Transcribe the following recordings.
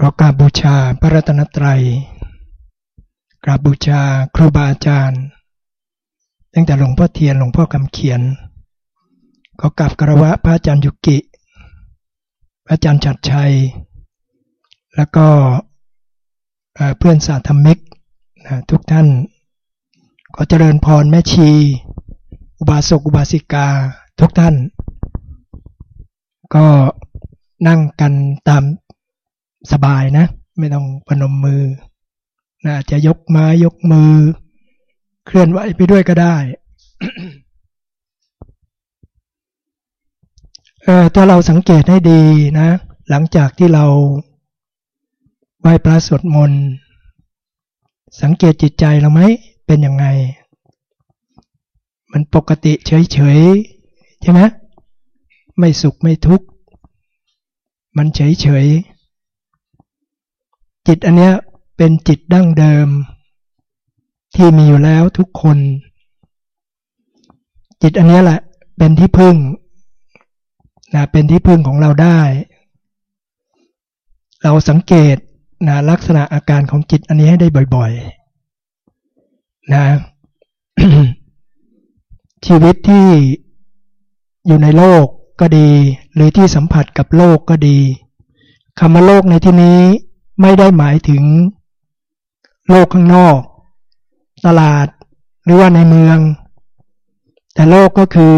ขอกราบบูชาพระรัตนตรัย กราบบูชาครูบาอาจารย์ ตั้งแต่หลวงพ่อเทียนหลวงพ่อคำเขียน ขอกราบกระวะพระอาจารย์ยุกิ พระอาจารย์ชัดชัย แล้วก็เพื่อนสาธมิกทุกท่าน ขอเจริญพรแม่ชี อุบาสกอุบาสิกาทุกท่าน ก็นั่งกันตาม สบายนะ ไม่ต้องพนมมือนะจะยกไม้ยกมือ เคลื่อนไหวไปด้วยก็ได้เออถ้าเราสังเกตให้ดีนะ หลังจากที่เราไหว้พระสวดมนต์สังเกตจิตใจเราไหมเป็นยังไง มันปกติเฉยๆใช่ไหมไม่สุขไม่ทุกข์ มันเฉยๆ จิตอันเนี้ยเป็นจิตดั้งเดิม ที่มีอยู่แล้วทุกคน จิตอันนี้แหละเป็นที่พึ่งนะเป็นที่พึ่งของเราได้ เราสังเกตนะลักษณะอาการของจิตอันนี้ให้ได้บ่อยๆนะชีวิตที่อยู่ในโลกก็ดี หรือที่สัมผัสกับโลกก็ดีคำว่าโลกในที่นี้ ไม่ได้หมายถึงโลกข้างนอก ตลาดหรือว่าในเมือง แต่โลกก็คือ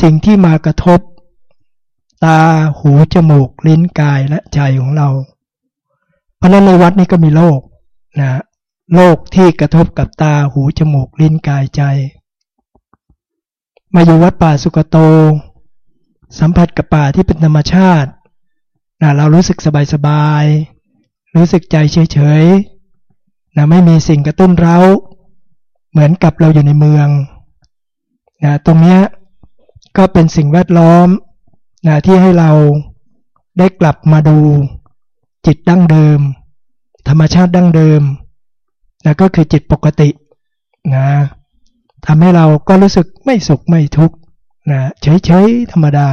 สิ่งที่มากระทบ ตาหูจมูก ลิ้นกายและใจของเรา เพราะนั้นในวัดนี้ก็มีโลกนะโลกที่กระทบกับตาหูจมูก ลิ้นกายใจ มาอยู่วัดป่าสุกโต สัมผัสกับป่าที่เป็นธรรมชาตินะเรารู้สึกสบายสบาย รู้สึกใจเฉยๆนะไม่มีสิ่งกระตุ้นเรา เหมือนกับเราอยู่ในเมืองนะตรงนี้ก็เป็นสิ่งแวดล้อมนะที่ให้เราได้กลับมาดูจิตดั้งเดิม ธรรมชาติดั้งเดิมนะก็คือจิตปกตินะทำให้เราก็รู้สึกไม่สุขไม่ทุกข์นะเฉยๆธรรมดา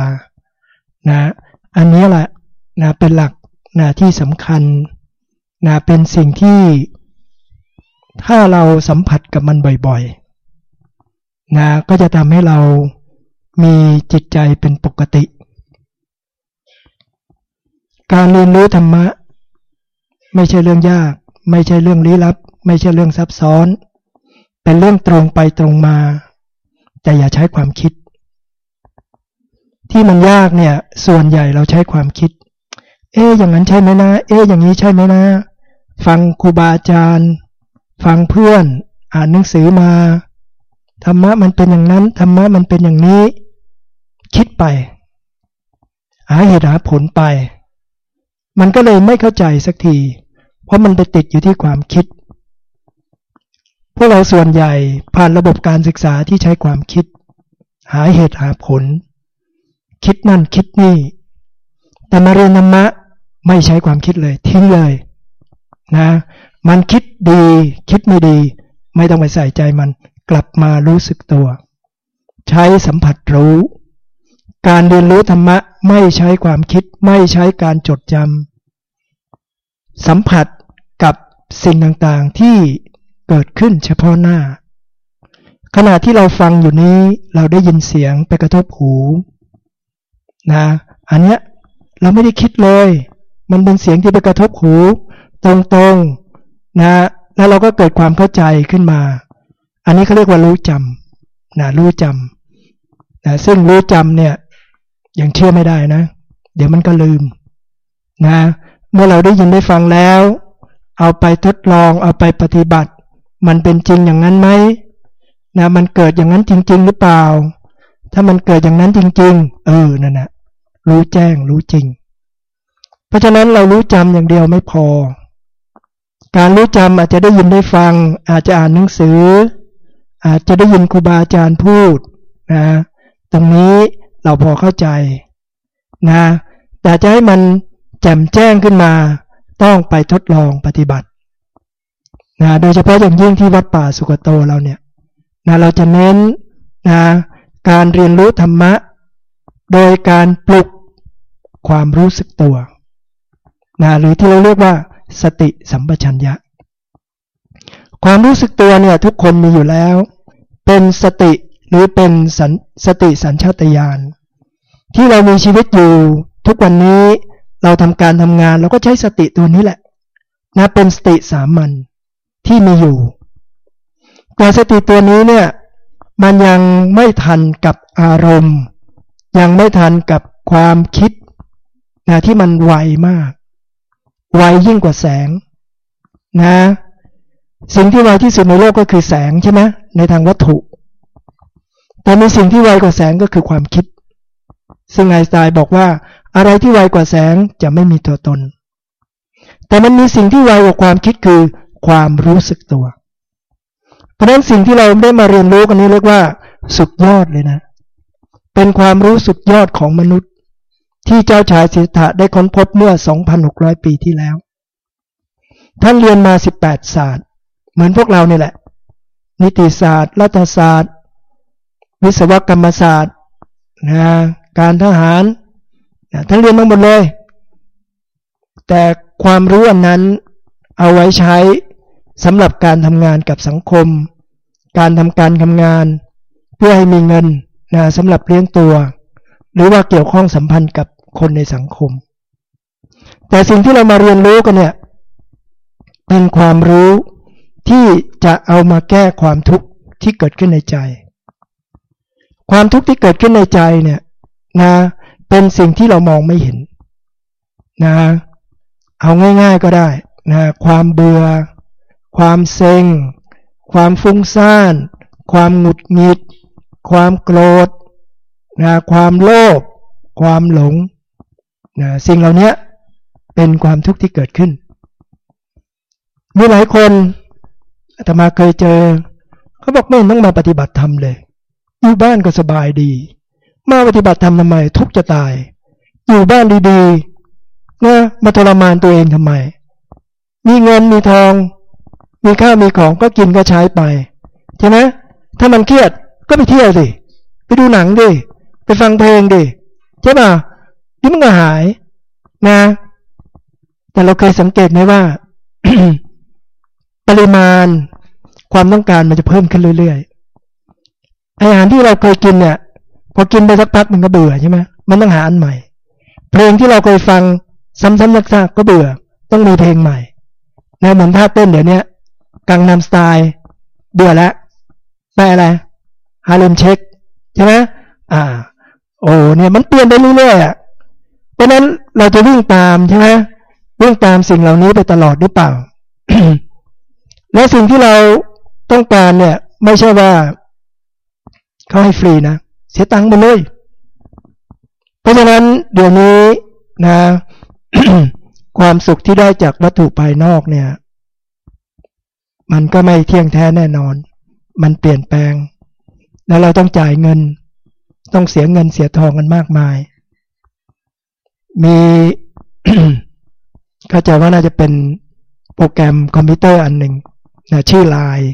นะอันนี้แหละนะเป็นหลักนะที่สำคัญ นะเป็นสิ่งที่ถ้าเราสัมผัสกับมันบ่อยๆนะก็จะทำให้เรามีจิตใจเป็นปกติ การเรียนรู้ธรรมะ ไม่ใช่เรื่องยาก ไม่ใช่เรื่องลี้ลับ ไม่ใช่เรื่องซับซ้อน เป็นเรื่องตรงไปตรงมา แต่อย่าใช้ความคิด ที่มันยากเนี่ยส่วนใหญ่เราใช้ความคิด เอ๊อย่างนั้นใช่ไหมนะ เอ๊อย่างนี้ใช่ไหมนะ ฟังครูบาอาจารย์ ฟังเพื่อน อ่านหนังสือมา ธรรมะมันเป็นอย่างนั้น ธรรมะมันเป็นอย่างนี้ คิดไป หาเหตุหาผลไป มันก็เลยไม่เข้าใจสักที เพราะมันไปติดอยู่ที่ความคิด พวกเราส่วนใหญ่ผ่านระบบการศึกษาที่ใช้ความคิด หาเหตุหาผล คิดนั่นคิดนี่แต่มาเรียนธรรมะ ไม่ใช้ความคิดเลย ทิ้งเลยนะ มันคิดดี คิดไม่ดี ไม่ต้องไปใส่ใจมัน กลับมารู้สึกตัว ใช้สัมผัสรู้ การเรียนรู้ธรรมะไม่ใช้ความคิด ไม่ใช้การจดจำสัมผัสกับสิ่งต่างๆที่เกิดขึ้นเฉพาะหน้า ขณะที่เราฟังอยู่นี้เราได้ยินเสียงไปกระทบหูนะ อันเนี้ยเราไม่ได้คิดเลย มันเป็นเสียงที่ไปกระทบหูตรงๆนะแล้วเราก็เกิดความเข้าใจขึ้นมา อันนี้เขาเรียกว่ารู้จำนะรู้จำนะซึ่งรู้จำเนี่ยยังเชื่อไม่ได้นะ เดี๋ยวมันก็ลืมนะเมื่อเราได้ยินได้ฟังแล้ว เอาไปทดลองเอาไปปฏิบัติ มันเป็นจริงอย่างนั้นไหมนะมันเกิดอย่างนั้นจริง ๆ หรือเปล่า ถ้ามันเกิดอย่างนั้นจริง ๆ เออนั่นนะรู้แจ้งรู้จริง เพราะฉะนั้นเรารู้จำอย่างเดียวไม่พอ การรู้จำอาจจะได้ยินได้ฟัง อาจจะอ่านหนังสือ อาจจะได้ยินครูบาอาจารย์พูดนะตรงนี้เราพอเข้าใจนะแต่จะให้มันแจ่มแจ้งขึ้นมา ต้องไปทดลองปฏิบัตินะโดยเฉพาะอย่างยิ่งที่วัดป่าสุกโตเราเนี่ยนะเราจะเน้นนะการเรียนรู้ธรรมะ โดยการปลุกความรู้สึกตัว นะหรือที่เราเรียกว่าสติสัมปชัญญะ ความรู้สึกตัวเนี่ยทุกคนมีอยู่แล้ว เป็นสติหรือเป็นสสติสัญชาตญาณที่เรามีชีวิตอยู่ ทุกวันนี้เราทำการทำงานเราก็ใช้สติตัวนี้แหละนะเป็นสติสามัญที่มีอยู่ แต่สติตัวนี้เนี่ยมันยังไม่ทันกับอารมณ์ ยังไม่ทันกับความคิดนะที่มันไวมาก ไวยิ่งกว่าแสงนะ สิ่งที่ไวที่สุดในโลกก็คือแสงใช่ไหมในทางวัตถุ แต่มีสิ่งที่ไวกว่าแสงก็คือความคิด ซึ่งไอน์สไตน์บอกว่าอะไรที่ไวกว่าแสงจะไม่มีตัวตน แต่มันมีสิ่งที่ไวกว่าความคิดคือความรู้สึกตัว เพราะนั้นสิ่งที่เราได้มาเรียนรู้กันนี้เรียกว่า สุดยอดเลยนะ เป็นความรู้สุดยอดของมนุษย์ ที่เจ้าชายสิทธะได้ค้นพบเมื่อ 2,600 ปีที่แล้ว ท่านเรียนมา 18 ศาสตร์ เหมือนพวกเราเนี่ยแหละ นิติศาสตร์ รัฐศาสตร์ วิศวกรรมศาสตร์นะการทหารท่านเรียนมาหมดเลย แต่ความรู้อันนั้นเอาไว้ใช้สำหรับการทำงานกับสังคม การทำการทำงาน เพื่อให้มีเงินนะสำหรับเลี้ยงตัว หรือว่าเกี่ยวข้องสัมพันธ์กับ คนในสังคม แต่สิ่งที่เรามาเรียนรู้กันเนี่ย เป็นความรู้ที่จะเอามาแก้ความทุกข์ที่เกิดขึ้นในใจ ความทุกข์ที่เกิดขึ้นในใจเนี่ยนะเป็นสิ่งที่เรามองไม่เห็นนะเอาง่ายๆก็ได้นะความเบื่อ ความเซ็ง ความฟุ้งซ่าน ความหงุดหงิด ความโกรธนะความโลภความหลง นะสิ่งเหล่านี้เป็นความทุกข์ที่เกิดขึ้น มีหลายคนอาตมาเคยเจอ เขาบอกไม่ต้องมาปฏิบัติธรรมเลย อยู่บ้านก็สบายดี มาปฏิบัติธรรมทำไม ทุกจะตาย อยู่บ้านดีๆนะมาทรมานตัวเองทำไม มีเงินมีทอง มีข้าวมีของก็กินก็ใช้ไปใช่ไหมถ้ามันเครียดก็ไปเที่ยวสิ ไปดูหนังดิ ไปฟังเพลงดิ ใช่ป่ะ นี่มันก็หายนะ แต่เราเคยสังเกตไหมว่า ปริมาณความต้องการมันจะเพิ่มขึ้นเรื่อยๆอาหารที่เราเคยกินเนี่ย พอกินไปสักพักมันก็เบื่อใช่ไหมมันต้องหาอันใหม่ เพลงที่เราเคยฟังซ้ำๆซากๆก็เบื่อ ต้องมีเพลงใหม่นะเหมือนท่าเต้นเดี๋ยวนี้กังนำสไตล์เบื่อแล้วไปอะไรฮาเลมเช็คใช่ไหมอ่า โอ้เนี่ยมันเปลี่ยนไปเรื่อยๆอะ เพราะนั้นเราจะวิ่งตามใช่ไหมวิ่งตามสิ่งเหล่านี้ไปตลอดหรือเปล่า และสิ่งที่เราต้องการเนี่ย ไม่ใช่ว่าเขาให้ฟรีนะ เสียตังค์ไปเลย เพราะฉะนั้นเดี๋ยวนี้นะ ความสุขที่ได้จากวัตถุภายนอกเนี่ย มันก็ไม่เที่ยงแท้แน่นอน มันเปลี่ยนแปลง แล้วเราต้องจ่ายเงิน ต้องเสียเงินเสียทองกันมากมาย มีเข้าใจว่าน่าจะเป็นโปรแกรมคอมพิวเตอร์อันหนึ่งนะชื่อไลน์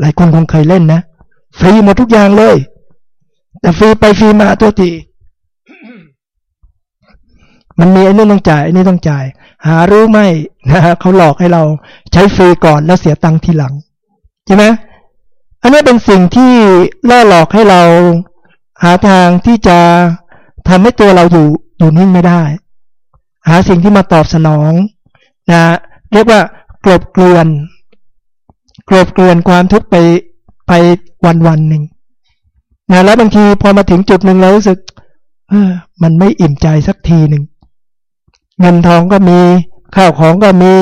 หลายคนคงเคยเล่นนะ ฟรีหมดทุกอย่างเลย แต่ฟรีไปฟรีมาตัวทีมันมีไอ้นี่ต้องจ่ายไอ้นี่ต้องจ่าย หารู้ไหมนะฮะเขาหลอกให้เราใช้ฟรีก่อนแล้วเสียตังค์ทีหลัง ใช่ไหมอันนี้เป็นสิ่งที่ล่อหลอกให้เราหาทางที่จะทำให้ตัวเราอยู่ อยู่นิ่งไม่ได้ หาสิ่งที่มาตอบสนองนะเรียกว่ากลบเกลื่อนกลบเกลื่อนความทุกข์ไปไปวันวันหนึ่งนะแล้วบางทีพอมาถึงจุดหนึ่งเรารู้สึกเออมันไม่อิ่มใจสักทีหนึ่งเงินทองก็มี ข้าวของก็มี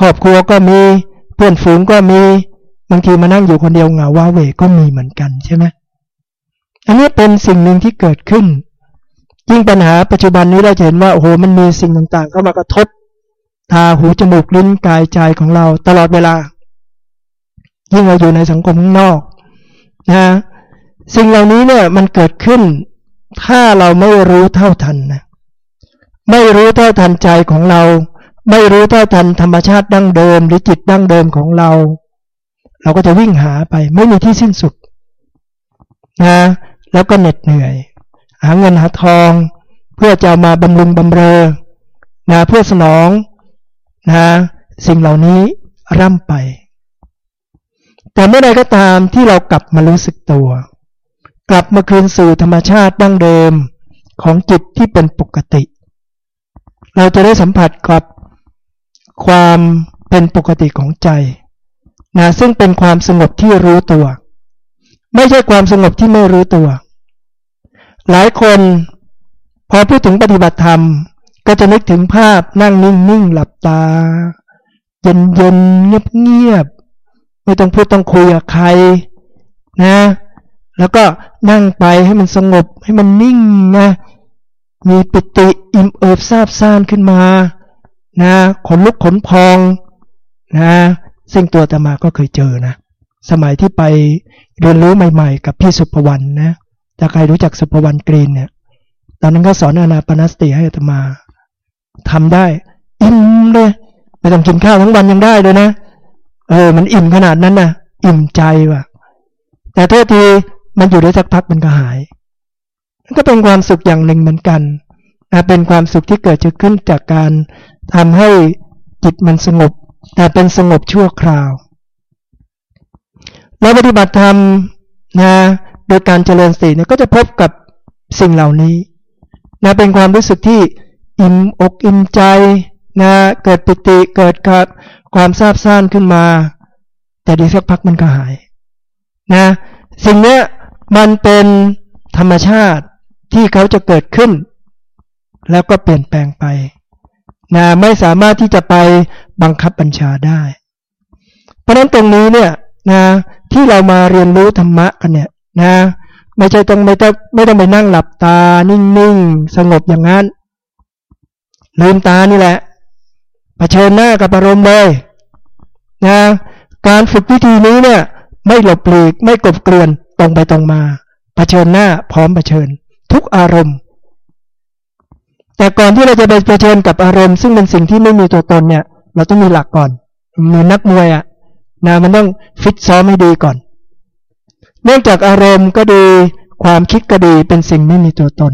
ครอบครัวก็มี เพื่อนฝูงก็มี บางทีมานั่งอยู่คนเดียวเหงาว้าเหวก็มีเหมือนกันใช่ไหมอันนี้เป็นสิ่งหนึ่งที่เกิดขึ้น ยิ่งปัญหาปัจจุบันนี้เราเห็นว่าโอ้โหมันมีสิ่งต่างๆ เข้ามากระทบตาหูจมูกลิ้นกายใจของเราตลอดเวลา ยิ่งเราอยู่ในสังคมข้างนอกนะสิ่งเหล่านี้เนี่ยมันเกิดขึ้น ถ้าเราไม่รู้เท่าทันนะไม่รู้เท่าทันใจของเรา ไม่รู้เท่าทันธรรมชาติดั้งเดิม หรือจิตดั้งเดิมของเรา เราก็จะวิ่งหาไป ไม่มีที่สิ้นสุดนะแล้วก็เหน็ดเหนื่อย หาเงินหาทอง เพื่อจะมาบำรุงบำเรอนะเพื่อสนองนะสิ่งเหล่านี้ร่ำไป แต่เมื่อใดก็ตามที่เรากลับมารู้สึกตัว กลับมาคืนสู่ธรรมชาติดั้งเดิมของจิตที่เป็นปกติ เราจะได้สัมผัสกับความเป็นปกติของใจนะซึ่งเป็นความสงบที่รู้ตัว ไม่ใช่ความสงบที่ไม่รู้ตัว หลายคนพอพูดถึงปฏิบัติธรรม ก็จะนึกถึงภาพนั่งนิ่งนิ่งหลับตา เย็นเย็นเงียบเงียบไม่ต้องพูดต้องคุยกับใครนะ แล้วก็นั่งไปให้มันสงบให้มันนิ่งนะมีปิติอิ่มเอิบซาบซ่านขึ้นมา นะขนลุกขนพองนะซึ่งตัวตมาก็เคยเจอนะ สมัยที่ไปเรียนรู้ใหม่ ๆ กับพี่สุภวรรณนะ ถ้าใครรู้จักสุภวรรณกรีนเนี่ย ตอนนั้นก็สอนอานาปนสติให้ตมาทำได้ อิ่มเลยไม่ต้องกินข้าวทั้งวันยังได้เลยนะ เออ มันอิ่มขนาดนั้นนะอิ่มใจว่ะ แต่โทษทีมันอยู่ได้สักพักมันก็หายมันก็เป็นความสุขอย่างหนึ่งเหมือนกันนะเป็นความสุขที่เกิดขึ้นจากการทำให้จิตมันสงบ แต่เป็นสงบชั่วคราวเราปฏิบัติธรรมนะ โดยการเจริญสติเนี่ยก็จะพบกับสิ่งเหล่านี้นะเป็นความรู้สึกที่อิ่มอกอิ่มใจนะเกิดปิติเกิดกับความซาบซ่านขึ้นมา แต่ดีสักพักมันก็หายนะสิ่งนี้มันเป็นธรรมชาติที่เขาจะเกิดขึ้น แล้วก็เปลี่ยนแปลงไปนะไม่สามารถที่จะไปบังคับบัญชาได้ เพราะนั้นตรงนี้เนี่ยนะที่เรามาเรียนรู้ธรรมะกันเนี่ย นะ ไม่ใช่ต้องไม่ต้องไม่ต้องไปนั่งหลับตา นิ่งๆ สงบอย่างนั้น ลืมตานี่แหละะเผชิญหน้ากับอารมณ์เลยนะการฝึกวิธีนี้เนี่ย ไม่หลบหลีกไม่กลบเกลื่อนตรงไปตรงมาเผชิญหน้าพร้อมเผชิญ ทุกอารมณ์ แต่ก่อนที่เราจะไปเผชิญกับอารมณ์ ซึ่งเป็นสิ่งที่ไม่มีตัวตนเนี่ย เราต้องมีหลักก่อนเหมือนนักมวยอะ่ะนะมันต้องฟิตซ้อมให้ดีก่อน เนื่องจากอารมณ์ก็ดี ความคิดก็ดีเป็นสิ่งไม่มีตัวตน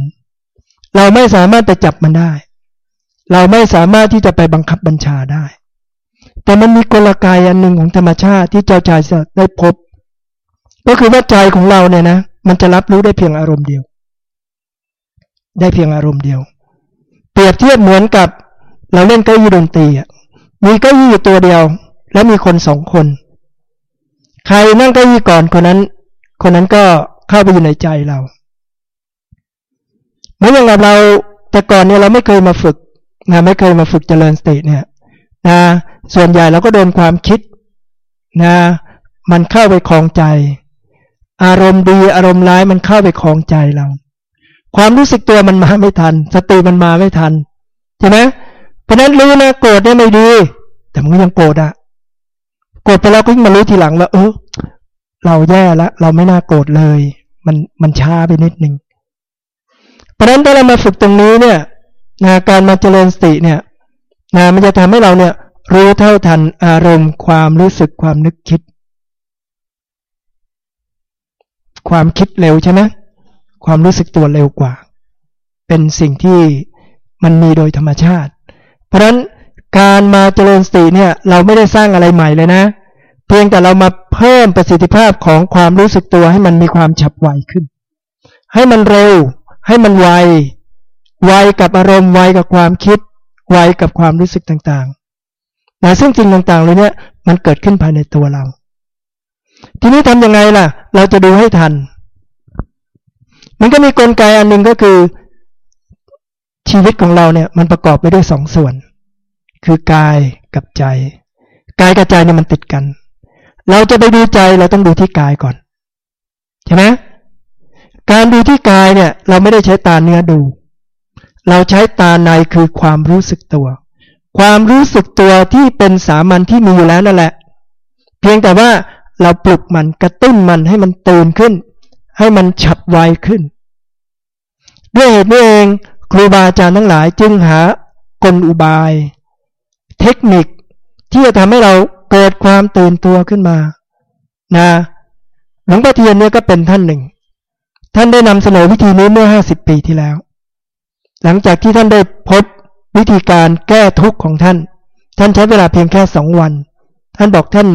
เราไม่สามารถไปจับมันได้ เราไม่สามารถที่จะไปบังคับบัญชาได้ แต่มันมีกลไกอันหนึ่งของธรรมชาติที่เจ้าชายจะได้พบ ก็คือว่าใจของเราเนี่ยนะ มันจะรับรู้ได้เพียงอารมณ์เดียว ได้เพียงอารมณ์เดียว เปรียบเทียบเหมือนกับเราเล่นเก้าอี้ดนตรีอะมีเก้าอี้อยู่ตัวเดียว แล้วมีคนสองคน ใครนั่งเก้าอี้ก่อนคนนั้น คนนั้นก็เข้าไปอยู่ในใจเราเมื่ออย่างเราแต่ก่อนเนี่ยเราไม่เคยมาฝึกนะไม่เคยมาฝึกเจริญสติเนี่ยนะส่วนใหญ่เราก็โดนความคิดนะมันเข้าไปคลองใจ อารมณ์ดีอารมณ์ร้ายมันเข้าไปคลองใจเรา ความรู้สึกตัวมันมาไม่ทัน สติมันมาไม่ทันใช่ไหมเพราะนั้นรู้นะโกรธได้ไม่ดี แต่มันยังโกรธอะโกรธไปแล้วก็ยิ่งมารู้ทีหลังว่าเออ เราแย่แล้วเราไม่น่าโกรธเลย มันมันช้าไปนิดนึงเพราะนั้นถ้าเรามาฝึกตรงนี้เนี่ยนะการมาเจริญสติเนี่ยนะมันจะทำให้เราเนี่ย รู้เท่าทันอารมณ์ความรู้สึกความนึกคิด ความคิดเร็วใช่ไหมความรู้สึกตัวเร็วกว่า เป็นสิ่งที่มันมีโดยธรรมชาติ เพราะฉะนั้นการมาเจริญสติเนี่ย เราไม่ได้สร้างอะไรใหม่เลยนะ เพียงแต่เรามาเพิ่มประสิทธิภาพของความรู้สึกตัวให้มันมีความฉับไวขึ้น ให้มันเร็ว ให้มันไว ไวกับอารมณ์ ไวกับความคิด ไวกับความรู้สึกต่างๆนะซึ่งจริงต่างๆเลยเนี่ยมันเกิดขึ้นภายในตัวเรา ทีนี้ทำยังไงล่ะ เราจะดูให้ทัน มันก็มีกลไกอันหนึ่งก็คือ ชีวิตของเราเนี่ยมันประกอบไปด้วยสองส่วน คือกายกับใจ กายกับใจเนี่ยมันติดกัน เราจะไปดูใจเราต้องดูที่กายก่อน ใช่ไหมการดูที่กายเนี่ย เราไม่ได้ใช้ตาเนื้อดู เราใช้ตาในคือความรู้สึกตัว ความรู้สึกตัวที่เป็นสามัญที่มีอยู่แล้วนั่นแหละ เพียงแต่ว่าเราปลุกมันกระตุ้นมันให้มันตื่นขึ้น ให้มันฉับไวขึ้น ด้วยเหตุนี้เองครูบาอาจารย์ทั้งหลายจึงหากลอุบาย เทคนิคที่จะทำให้เรา เกิดความตื่นตัวขึ้นมา นะ หลวงพ่อเทียนเนี่ยก็เป็นท่านหนึ่ง ท่านได้นำเสนอวิธีนี้เมื่อห้าสิบปีที่แล้ว หลังจากที่ท่านได้พบวิธีการแก้ทุกข์ของท่าน ท่านใช้เวลาเพียงแค่สองวัน ท่านบอกท่าน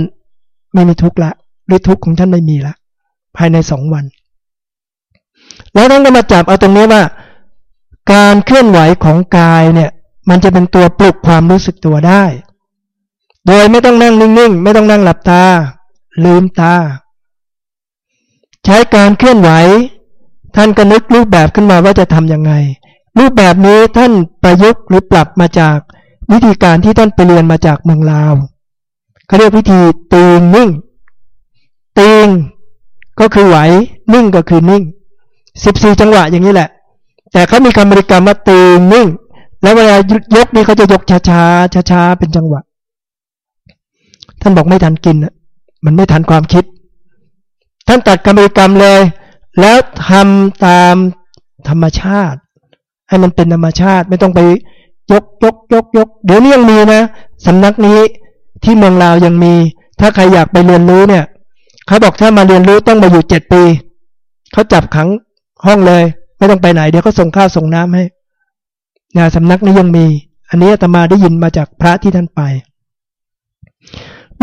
ไม่มีทุกข์ละหรือทุกข์ของท่านไม่มีละภายในสองวัน แล้วท่านก็มาจับเอาตรงนี้ว่า การเคลื่อนไหวของกายเนี่ย มันจะเป็นตัวปลุกความรู้สึกตัวได้ โดยไม่ต้องนั่งนิ่งๆ ไม่ต้องนั่งหลับตา ลืมตา ใช้การเคลื่อนไหว ท่านก็นึกรูปแบบขึ้นมาว่าจะทำยังไง รูปแบบนี้ท่านประยุกต์หรือปรับมาจากวิธีการที่ท่านไปเรียนมาจากเมืองลาวเขาเรียกวิธีตีงนิ่ง ตีงก็คือไหว นิ่งก็คือนิ่งสิบสี่จังหวะอย่างนี้แหละ แต่เขามีคำบริกรรมว่าตีงนิ่ง แล้วเวลายกนี่เขาจะยกช้าช้าช้าช้าเป็นจังหวะ ท่านบอกไม่ทันกินมันไม่ทันความคิด ท่านตัดคำบริกรรมเลย แล้วทำตามธรรมชาติ ให้มันเป็นธรรมชาติไม่ต้องไปยกยกยกยกเดี๋ยวนี้ยังมีนะสำนักนี้ที่เมืองลาวยังมี ถ้าใครอยากไปเรียนรู้เนี่ยเขาบอกถ้ามาเรียนรู้ต้องมาอยู่เจ็ดปีเขาจับขังห้องเลย ไม่ต้องไปไหนเดี๋ยวเขาส่งข้าวส่งน้ำให้นะสำนักนี้ยังมี อันนี้อาตมาได้ยินมาจากพระที่ท่านไป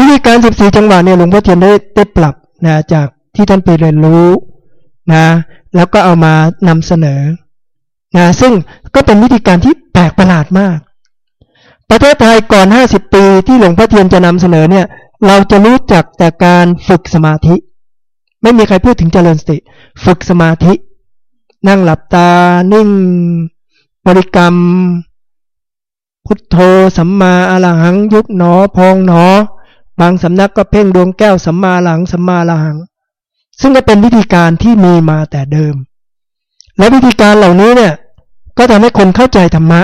วิธีการสิบสี่จังหวะเนี่ยหลวงพ่อเทียนได้ได้ปรับนะจากที่ท่านไปเรียนรู้นะแล้วก็เอามานำเสนอนะซึ่งก็เป็นวิธีการที่แปลกประหลาดมาก ประเทศไทยก่อน 50 ปีที่หลวงพ่อเทียนจะนำเสนอเนี่ยเราจะรู้จักแต่การฝึกสมาธิ ไม่มีใครพูดถึงเจริญสติ ฝึกสมาธิ นั่งหลับตา นิ่ง บริกรรม พุทโธ สัมมาอรหัง ยุบหนอ พองหนอ บางสำนักก็เพ่งดวงแก้วสัมมาหลังสัมมาลหัง ซึ่งก็เป็นวิธีการที่มีมาแต่เดิม และวิธีการเหล่านี้เนี่ยก็ทำให้คนเข้าใจธรรมะ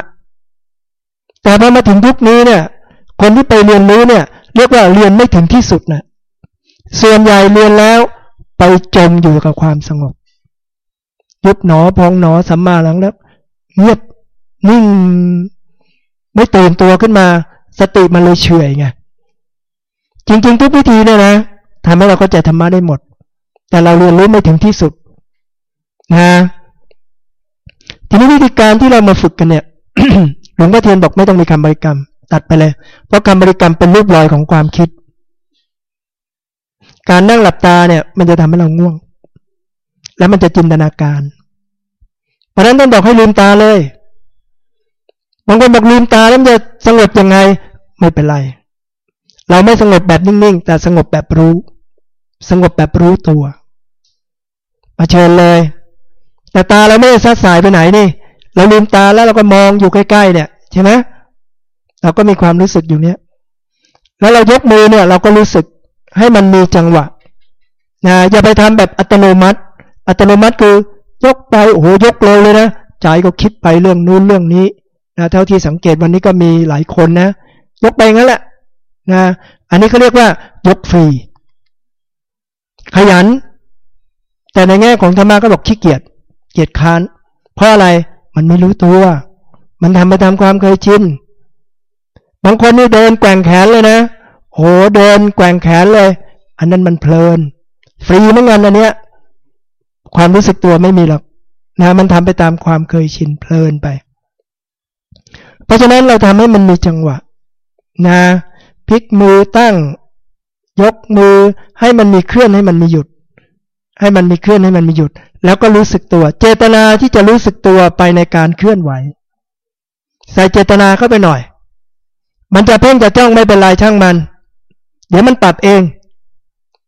แต่พอมาถึงยุคนี้เนี่ย คนที่ไปเรียนรู้เนี่ย เรียกว่าเรียนไม่ถึงที่สุดนะส่วนใหญ่เรียนแล้วไปจมอยู่กับความสงบ ยุบหนอพองหนอสัมมาหลังแล้ว เงียบนิ่ง ไม่ตื่นตัวขึ้นมา สติมันเลยเฉยไง จริงๆ ทุกวิธีเนี่ยนะทำให้เราเข้าใจธรรมะได้หมด แต่เราเรียนรู้ไม่ถึงที่สุดนะทีนี้วิธีการที่เรามาฝึกกันเนี่ยหลวงพ่อเทียนบอกไม่ต้องมีคำบริกรรม ตัดไปเลย เพราะคำบริกรรมเป็นรูปรอยของความคิด การนั่งหลับตาเนี่ย มันจะทำให้เราง่วง แล้วมันจะจินตนาการ เพราะนั้นต้องบอกให้ลืมตาเลยบางคนบอกลืมตาแล้วจะสงบยังไง ไม่เป็นไร เราไม่สงบแบบนิ่งๆ แต่สงบแบบรู้ สงบแบบรู้ตัวมาเชิญเลย แต่ตาเราไม่ได้ซัดสายไปไหนนี่เราลืมตาแล้วเราก็มองอยู่ใกล้ๆ เนี่ยใช่ไหมเราก็มีความรู้สึกอยู่เนี้ยแล้วเรายกมือเนี่ย เราก็รู้สึกให้มันมีจังหวะนะอย่าไปทำแบบอัตโนมัติ อัตโนมัติคือยกไปโอ้โหยกเร็วเลยนะใจก็คิดไปเรื่องนู้นเรื่องนี้นะเท่าที่สังเกตวันนี้ก็มีหลายคนนะ ยกไปงั้นแหละ นะอันนี้เขาเรียกว่ายกฟรี ขยัน แต่ในแง่ของธรรมะก็บอกขี้เกียจเกียจค้าน เพราะอะไรมันไม่รู้ตัว มันทำไปตามความเคยชินบางคนนี่เดินแกว่งแขนเลยนะโหเดินแกว่งแขนเลย อันนั้นมันเพลิน ฟรีเหมือนกันอันเนี้ย ความรู้สึกตัวไม่มีหรอกนะมันทำไปตามความเคยชินเพลินไป เพราะฉะนั้นเราทำให้มันมีจังหวะ นะ พลิกมือตั้ง ยกมือ ให้มันมีเคลื่อนให้มันมีหยุด ให้มันมีเคลื่อนให้มันมีหยุด แล้วก็รู้สึกตัว เจตนาที่จะรู้สึกตัวไปในการเคลื่อนไหว ใส่เจตนาเข้าไปหน่อย มันจะเพ่งจะจ้องไม่เป็นไรช่างมัน เดี๋ยวมันปรับเอง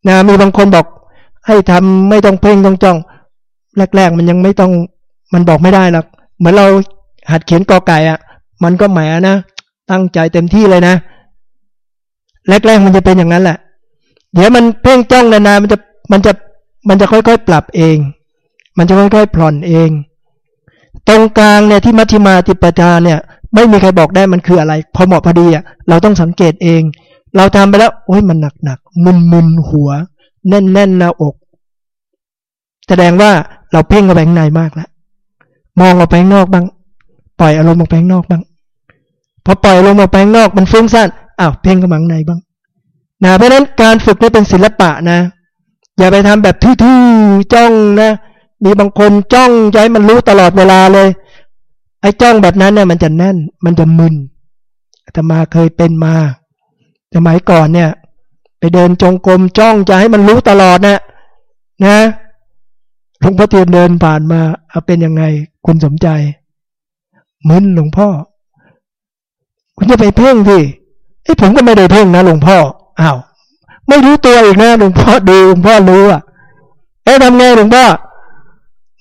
นะมีบางคนบอกให้ทำไม่ต้องเพ่งต้องจ้อง แรก ๆ มันยังไม่ต้องมันบอกไม่ได้หรอกเหมือนเราหัดเขียนกอไก่อะ่ะ มันก็แหมนะ ตั้งใจเต็มที่เลยนะ แรกๆมันจะเป็นอย่างนั้นแหละ เดี๋ยวมันเพ่งจ้องนานๆมันจะมันจะมันจะค่อยๆปรับเอง มันจะค่อยๆผ่อนเอง ตรงกลางเนี่ยที่มัชฌิมาติปทาเนี่ย ไม่มีใครบอกได้มันคืออะไร พอเหมาะพอดีอะเราต้องสังเกตเอง เราทำไปแล้วโอ้ยมันหนักๆมึนๆหัว แน่นๆหน้าอก แสดงว่าเราเพ่งกับแบงในมากแล้วมองออกไปข้างนอกบ้าง ปล่อยอารมณ์ออกไปข้างนอกบ้างพอปล่อยอารมณ์ออกไปข้างนอกมันฟุ้งซ่าน อ้าวเพ่งกับแบงในบ้างนะเพราะนั้นการฝึกนี่เป็นศิลปะนะ อย่าไปทำแบบทื่อๆจ้องนะ มีบางคนจ้องใจมันรู้ตลอดเวลาเลย ไอ้จ้องแบบนั้นเนี่ยมันจะแน่น มันจะมึนอาตมาเคยเป็นมาสมัยก่อนเนี่ย ไปเดินจงกรมจ้องจะให้มันรู้ตลอดนะนะหลวงพ่อเทียนเดินผ่านมาเอาเป็นยังไง คุณสมใจมึนหลวงพ่อ คุณจะไปเพ่งที่ อ้ผมก็ไม่ได้เพ่งนะหลวงพ่ออ้าวไม่รู้ตัวอีกนะหลวงพ่อดูหลวงพ่อรู้อะเอ๊ะทำไงหลวงพ่อ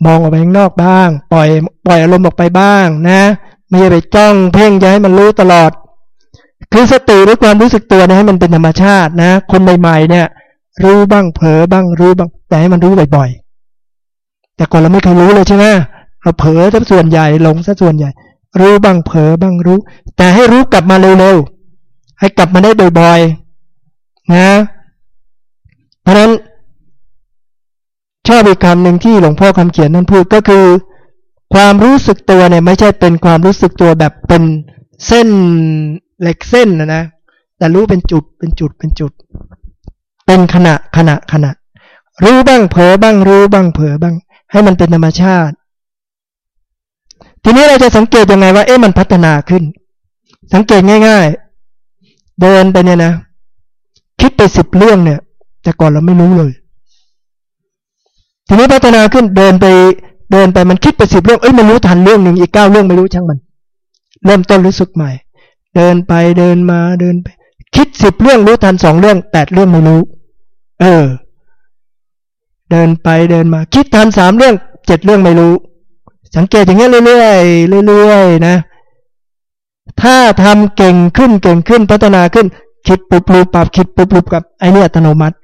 มองออกไปข้างนอกบ้าง ปล่อยปล่อยอารมณ์ออกไปบ้างนะไม่ใช่ไปจ้องเพ่งจะให้มันรู้ตลอด คือสติหรือความรู้สึกตัวนะให้มันเป็นธรรมชาตินะ คนใหม่ๆเนี่ย รู้บ้างเผลอบ้างรู้บ้าง แต่ให้มันรู้บ่อยๆ แต่ก่อนเราไม่เคยรู้เลยใช่ไหมเราเผลอซะส่วนใหญ่หลงซะส่วนใหญ่ รู้บ้างเผลอบ้างรู้ แต่ให้รู้กลับมาเร็วๆ ให้กลับมาได้บ่อยๆ นะ เพราะนั้นชอบอีกคำหนึ่งที่หลวงพ่อคำเขียนนั้นพูดก็คือ ความรู้สึกตัวเนี่ยไม่ใช่เป็นความรู้สึกตัวแบบเป็นเส้นเหล็กเส้นนะนะแต่รู้เป็นจุดเป็นจุดเป็นจุด เป็นขณะขณะขณะ รู้บ้างเผลอบ้างรู้บ้างเผลอบ้าง ให้มันเป็นธรรมชาติ ทีนี้เราจะสังเกตยังไงว่าเอ๊ะมันพัฒนาขึ้น สังเกตง่าย เดินไปเนี่ยนะ คิดไปสิบเรื่องเนี่ย แต่ก่อนเราไม่รู้เลย ทีนี้พัฒนาขึ้นเดินไปเดินไปมันคิดไปสิบเรื่อง เอ้ยมันรู้ทันเรื่องหนึ่งอีกเก้าเรื่องไม่รู้ช่างมัน เริ่มต้นรู้สึกใหม่ เดินไปเดินมาเดินไป คิดสิบเรื่องรู้ทันสองเรื่องแปดเรื่องไม่รู้ เออ เดินไปเดินมา คิดทันสามเรื่องเจ็ดเรื่องไม่รู้ สังเกตอย่างเงี้ยเรื่อยๆเรื่อยๆนะ ถ้าทำเก่งขึ้นเก่งขึ้นพัฒนาขึ้น คิดปุบลูปรับคิดปุบลูปกับไอเนี้ยอัตโนมัติ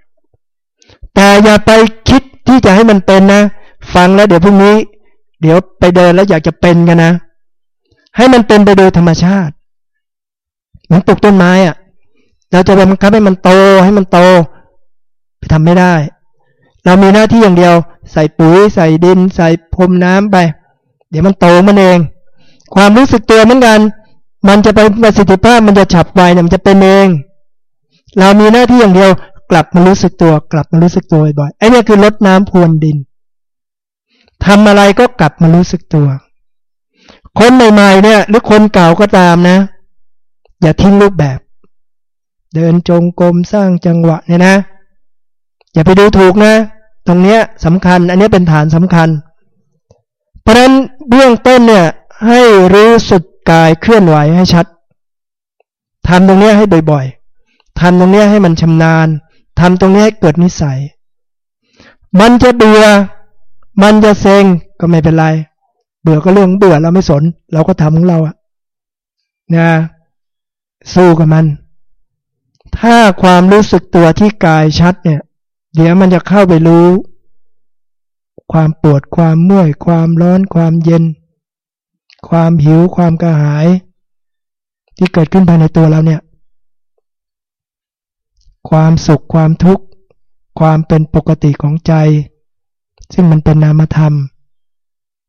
แต่อย่าไปคิดที่จะให้มันเป็นนะ ฟังแล้วเดี๋ยวพรุ่งนี้ เดี๋ยวไปเดินแล้วอยากจะเป็นกันนะ ให้มันเป็นไปโดยธรรมชาติเหมือนปลูกต้นไม้อะ่ะ เราจะไปบังคับให้มันโตให้มันโต ไปทำไม่ได้ เรามีหน้าที่อย่างเดียว ใส่ปุ๋ย ใส่ดิน ใส่พรมน้ำไป เดี๋ยวมันโตมันเอง ความรู้สึกตัวเหมือนกัน มันจะไปประสิทธิภาพมันจะฉับไวเนี่ยมันจะเป็นเอง เรามีหน้าที่อย่างเดียว กลับมารู้สึกตัว กลับมารู้สึกตัวบ่อยๆไอ้นี่คือลดน้ำพรวนดินทำอะไรก็กลับมารู้สึกตัว คนใหม่ๆเนี่ย หรือคนเก่าก็ตามนะ อย่าทิ้งรูปแบบ เดินจงกรมสร้างจังหวะเนี่ยนะ อย่าไปดูถูกนะ ตรงเนี้ยสำคัญ อันนี้เป็นฐานสำคัญ เพราะฉะนั้นเบื้องต้นเนี่ยให้รู้สึก กายเคลื่อนไหวให้ชัดทำตรงนี้ให้บ่อยๆทำตรงนี้ให้มันชำนาญทำตรงนี้ให้เกิดนิสัย มันจะเบื่อ มันจะเซ็งก็ไม่เป็นไร เบื่อก็เรื่องเบื่อเราไม่สน เราก็ทำของเราอะนะสู้กับมัน ถ้าความรู้สึกตัวที่กายชัดเนี่ย เดี๋ยวมันจะเข้าไปรู้ ความปวดความเมื่อยความร้อนความเย็น ความหิวความกระหาย ที่เกิดขึ้นภายในตัวเราเนี่ย ความสุขความทุกข์ ความเป็นปกติของใจ ซึ่งมันเป็นนามธรรม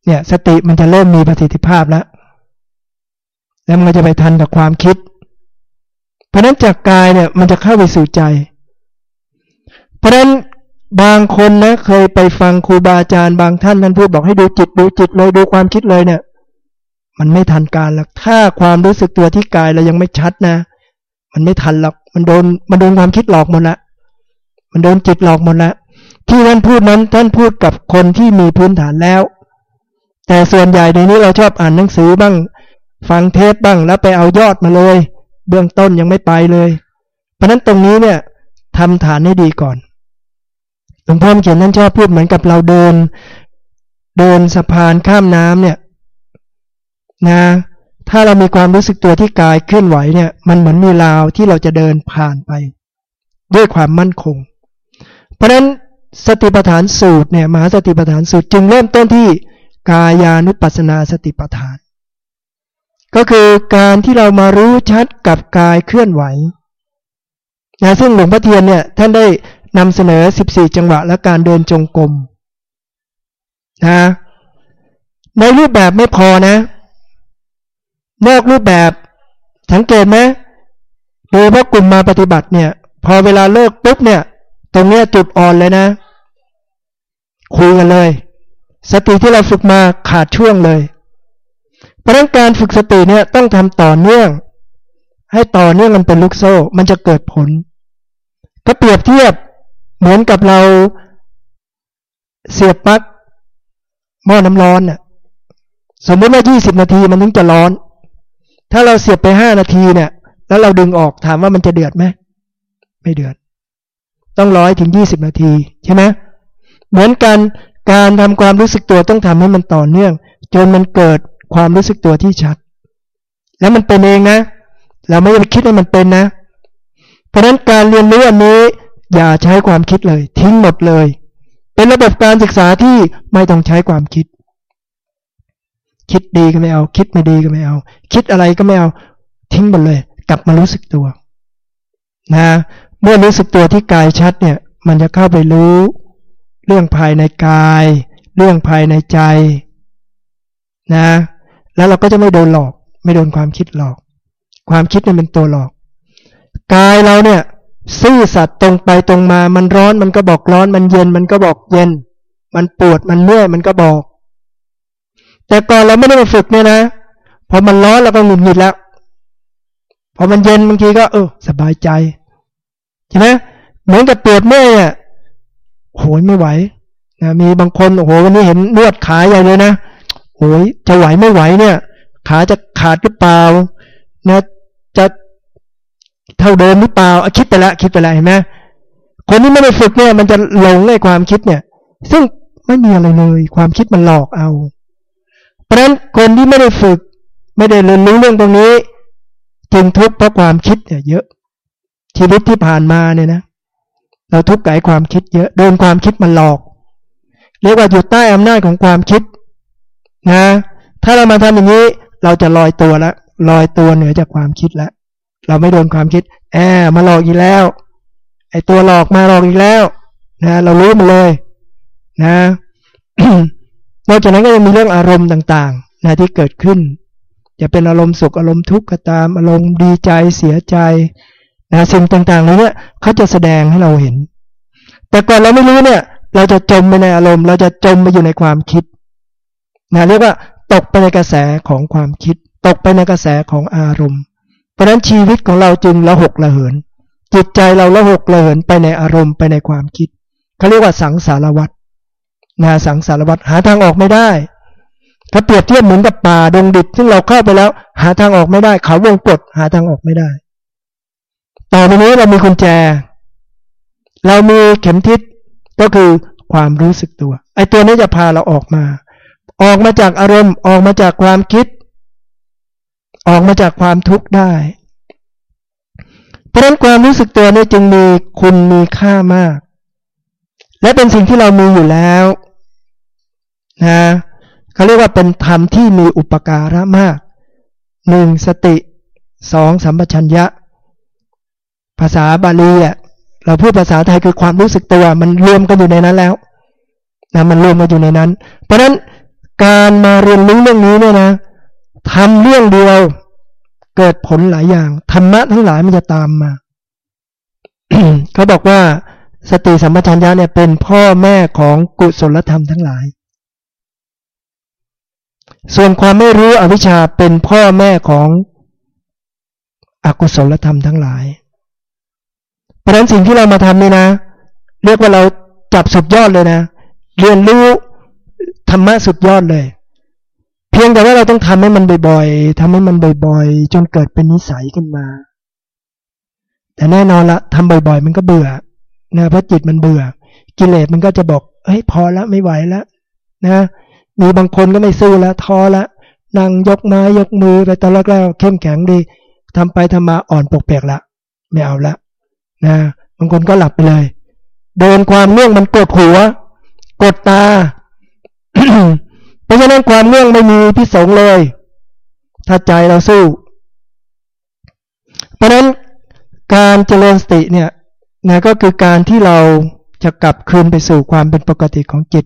เนี่ยสติมันจะเริ่มมีประสิทธิภาพแล้ว แล้วมันจะไปทันกับความคิด เพราะนั้นจากกายเนี่ยมันจะเข้าไปสู่ใจ เพราะนั้นบางคนนะเคยไปฟังครูบาอาจารย์บางท่านท่านพูดบอกให้ดูจิตดูจิตเลยดูความคิดเลยเนี่ย มันไม่ทันการหรอกถ้าความรู้สึกตัวที่กายเรายังไม่ชัดนะ มันไม่ทันหรอกมันโดนมันโดนความคิดหลอกหมดละมันโดนจิตหลอกหมดละที่ท่านพูดนั้นท่านพูดกับคนที่มีพื้นฐานแล้ว แต่ส่วนใหญ่ในนี้เราชอบอ่านหนังสือบ้าง ฟังเทปบ้างแล้วไปเอายอดมาเลย เบื้องต้นยังไม่ไปเลย เพราะนั้นตรงนี้เนี่ยทำฐานให้ดีก่อนหลวงพ่อเขียนท่านชอบพูดเหมือนกับเราเดิน เดินสะพานข้ามน้ำเนี่ย นะ ถ้าเรามีความรู้สึกตัวที่กายเคลื่อนไหวเนี่ย มันเหมือนมีราวที่เราจะเดินผ่านไป ด้วยความมั่นคง เพราะฉะนั้นสติปัฏฐานสูตรเนี่ยมหาสติปัฏฐานสูตรจึงเริ่มต้นที่กายานุปัสนาสติปัฏฐาน ก็คือการที่เรามารู้ชัดกับกายเคลื่อนไหวนะซึ่งหลวงพ่อเทียนเนี่ยท่านได้นำเสนอ 14 จังหวะและการเดินจงกรมนะในรูปแบบไม่พอนะ นอกรูปแบบ สังเกตไหมโดยพระกลุ่มมาปฏิบัติเนี่ย พอเวลาเลิกปุ๊บเนี่ย ตรงเนี้ยจุดอ่อนเลยนะ คุยกันเลย สติที่เราฝึกมาขาดช่วงเลยเพราะนั้นการฝึกสติเนี่ยต้องทำต่อเนื่อง ให้ต่อเนื่องมันเป็นลูกโซ่ มันจะเกิดผล ก็เปรียบเทียบเหมือนกับเราเสียบปลั๊กหม้อน้ำร้อนน่ะ สมมติว่ายี่สิบนาทีมันถึงจะร้อน ถ้าเราเสียบไปห้านาทีเนี่ย แล้วเราดึงออกถามว่ามันจะเดือดไหมไม่เดือด ต้องร้อยถึงยี่สิบนาทีใช่ไหมเหมือนกันการทำความรู้สึกตัวต้องทำให้มันต่อเนื่อง จนมันเกิดความรู้สึกตัวที่ชัด แล้วมันเป็นเองนะ เราไม่ไปคิดให้มันเป็นนะ เพราะฉะนั้นการเรียนรู้อันนี้อย่าใช้ความคิดเลย ทิ้งหมดเลย เป็นระบบการศึกษาที่ไม่ต้องใช้ความคิด คิดดีก็ไม่เอา คิดไม่ดีก็ไม่เอา คิดอะไรก็ไม่เอา ทิ้งหมดเลย กลับมารู้สึกตัว นะ เมื่อรู้สึกตัวที่กายชัดเนี่ย มันจะเข้าไปรู้ เรื่องภายในกาย เรื่องภายในใจ นะ แล้วเราก็จะไม่โดนหลอก ไม่โดนความคิดหลอก ความคิดเนี่ยเป็นตัวหลอก กายเราเนี่ย ซื่อสัตย์ตรงไปตรงมา มันร้อนมันก็บอกร้อน มันเย็นมันก็บอกเย็น มันปวดมันเมื่อยมันก็บอก แต่ก่อนเราไม่ได้มาฝึกเนี่ยนะพอมันร้อนเราก็หงุดหงิดแล้วพอมันเย็นบางทีก็เออสบายใจใช่ไหมเหมือนกับปวดเมื่อยอะโหยไม่ไหวนะมีบางคนโอ้โหวันนี้เห็นนวดขาใหญ่เลยนะโอ้ยจะไหวไม่ไหวเนี่ย ขาจะขาดหรือเปล่านะจะเท่าเดิมหรือเปล่าคิดไปแล้วคิดไปแล้วเห็นไหมคนที่ไม่ได้ฝึกเนี่ย มันจะหลงในความคิดเนี่ย ซึ่งไม่มีอะไรเลย ความคิดมันหลอกเอาะฉะนั้นคนที่ไม่ได้ฝึก ไม่ได้เรียนรู้เรื่องตรงนี้ จึงทุกข์เพราะความคิดเนี่ยเยอะ ชีวิตที่ผ่านมาเนี่ยนะ เราทุกข์กับความคิดเยอะโดนความคิดมันหลอก เรียกว่าอยู่ใต้อำนาจของความคิดนะ ถ้าเรามาทำอย่างนี้ เราจะลอยตัวแล้วลอยตัวเหนือจากความคิดแล้วเราไม่โดนความคิดแอบมาหลอกอีกแล้ว ไอตัวหลอกมาหลอกอีกแล้ว นะ เรารู้มันเลย นะ นอกจากนั้นก็ยังมีเรื่องอารมณ์ต่างๆนะที่เกิดขึ้น จะเป็นอารมณ์สุขอารมณ์ทุกข์ก็ตามอารมณ์ดีใจเสียใจนะสิ่งต่างๆเหล่านี้เขาจะแสดงให้เราเห็น แต่ก่อนเราไม่รู้เนี่ย เราจะจมไปในอารมณ์ เราจะจมไปอยู่ในความคิดนะเรียกว่าตกไปในกระแสของความคิด ตกไปในกระแสของอารมณ์ เพราะฉะนั้นชีวิตของเราจึงละหกละเหิน จิตใจเราละหกละเหินไปในอารมณ์ไปในความคิดเขาเรียกว่าสังสารวัตร นะสังสารวัตรหาทางออกไม่ได้ ถ้าเปรียบเทียบเหมือนกับป่าดงดิบซึ่งเราเข้าไปแล้ว หาทางออกไม่ได้ เขาวงกดหาทางออกไม่ได้ต่อไปนี้เรามีกุญแจ เรามีเข็มทิศก็คือความรู้สึกตัว ไอ้ตัวนี้จะพาเราออกมา ออกมาจากอารมณ์ออกมาจากความคิด ออกมาจากความทุกข์ได้ เพราะนั้นความรู้สึกตัวนี้จึงมีคุณมีค่ามาก และเป็นสิ่งที่เรามีอยู่แล้ว นะเขาเรียกว่าเป็นธรรมที่มีอุปการะมากหนึ่งสติสองสัมปชัญญะ ภาษาบาลีอะเราพูดภาษาไทยคือความรู้สึกตัวมันรวมกันอยู่ในนั้นแล้วนะมันรวมกันอยู่ในนั้น เพราะฉะนั้นการมาเรียนรู้เรื่องนี้เนี่ยนะทำเรื่องเดียวเกิดผลหลายอย่างธรรมะทั้งหลายมันจะตามมาเขาบอกว่าสติสัมปชัญญะเนี่ยเป็นพ่อแม่ของกุศลธรรมทั้งหลาย ส่วนความไม่รู้อวิชชาเป็นพ่อแม่ของอกุศลธรรมทั้งหลาย เพราะนั้นสิ่งที่เรามาทำนี่นะ เรียกว่าเราจับสุดยอดเลยนะ เรียนรู้ธรรมะสุดยอดเลย เพียงแต่ว่าเราต้องทำให้มันบ่อยๆทำให้มันบ่อยๆ จนเกิดเป็นนิสัยขึ้นมา แต่แน่นอนละทำบ่อยๆ มันก็เบื่อนะเพราะจิตมันเบื่อ กิเลสมันก็จะบอกเฮ้ยพอละไม่ไหวแล้วนะ มีบางคนก็ไม่สู้แล้วท้อละนั่งยกไม้ยกมือไปตอนแรกๆเข้มแข็งดีทำไปทำมาอ่อนปกเปียกละไม่เอาละนะบางคนก็หลับไปเลย โดนความเนื่องมันกดหัว กดตาเพราะฉะนั้นความเนื่องไม่มีพิสงเลย ถ้าใจเราสู้ เพราะฉะนั้นการเจริญสติเนี่ยนะก็คือการที่เราจะกลับคืนไปสู่ความเป็นปกติของจิต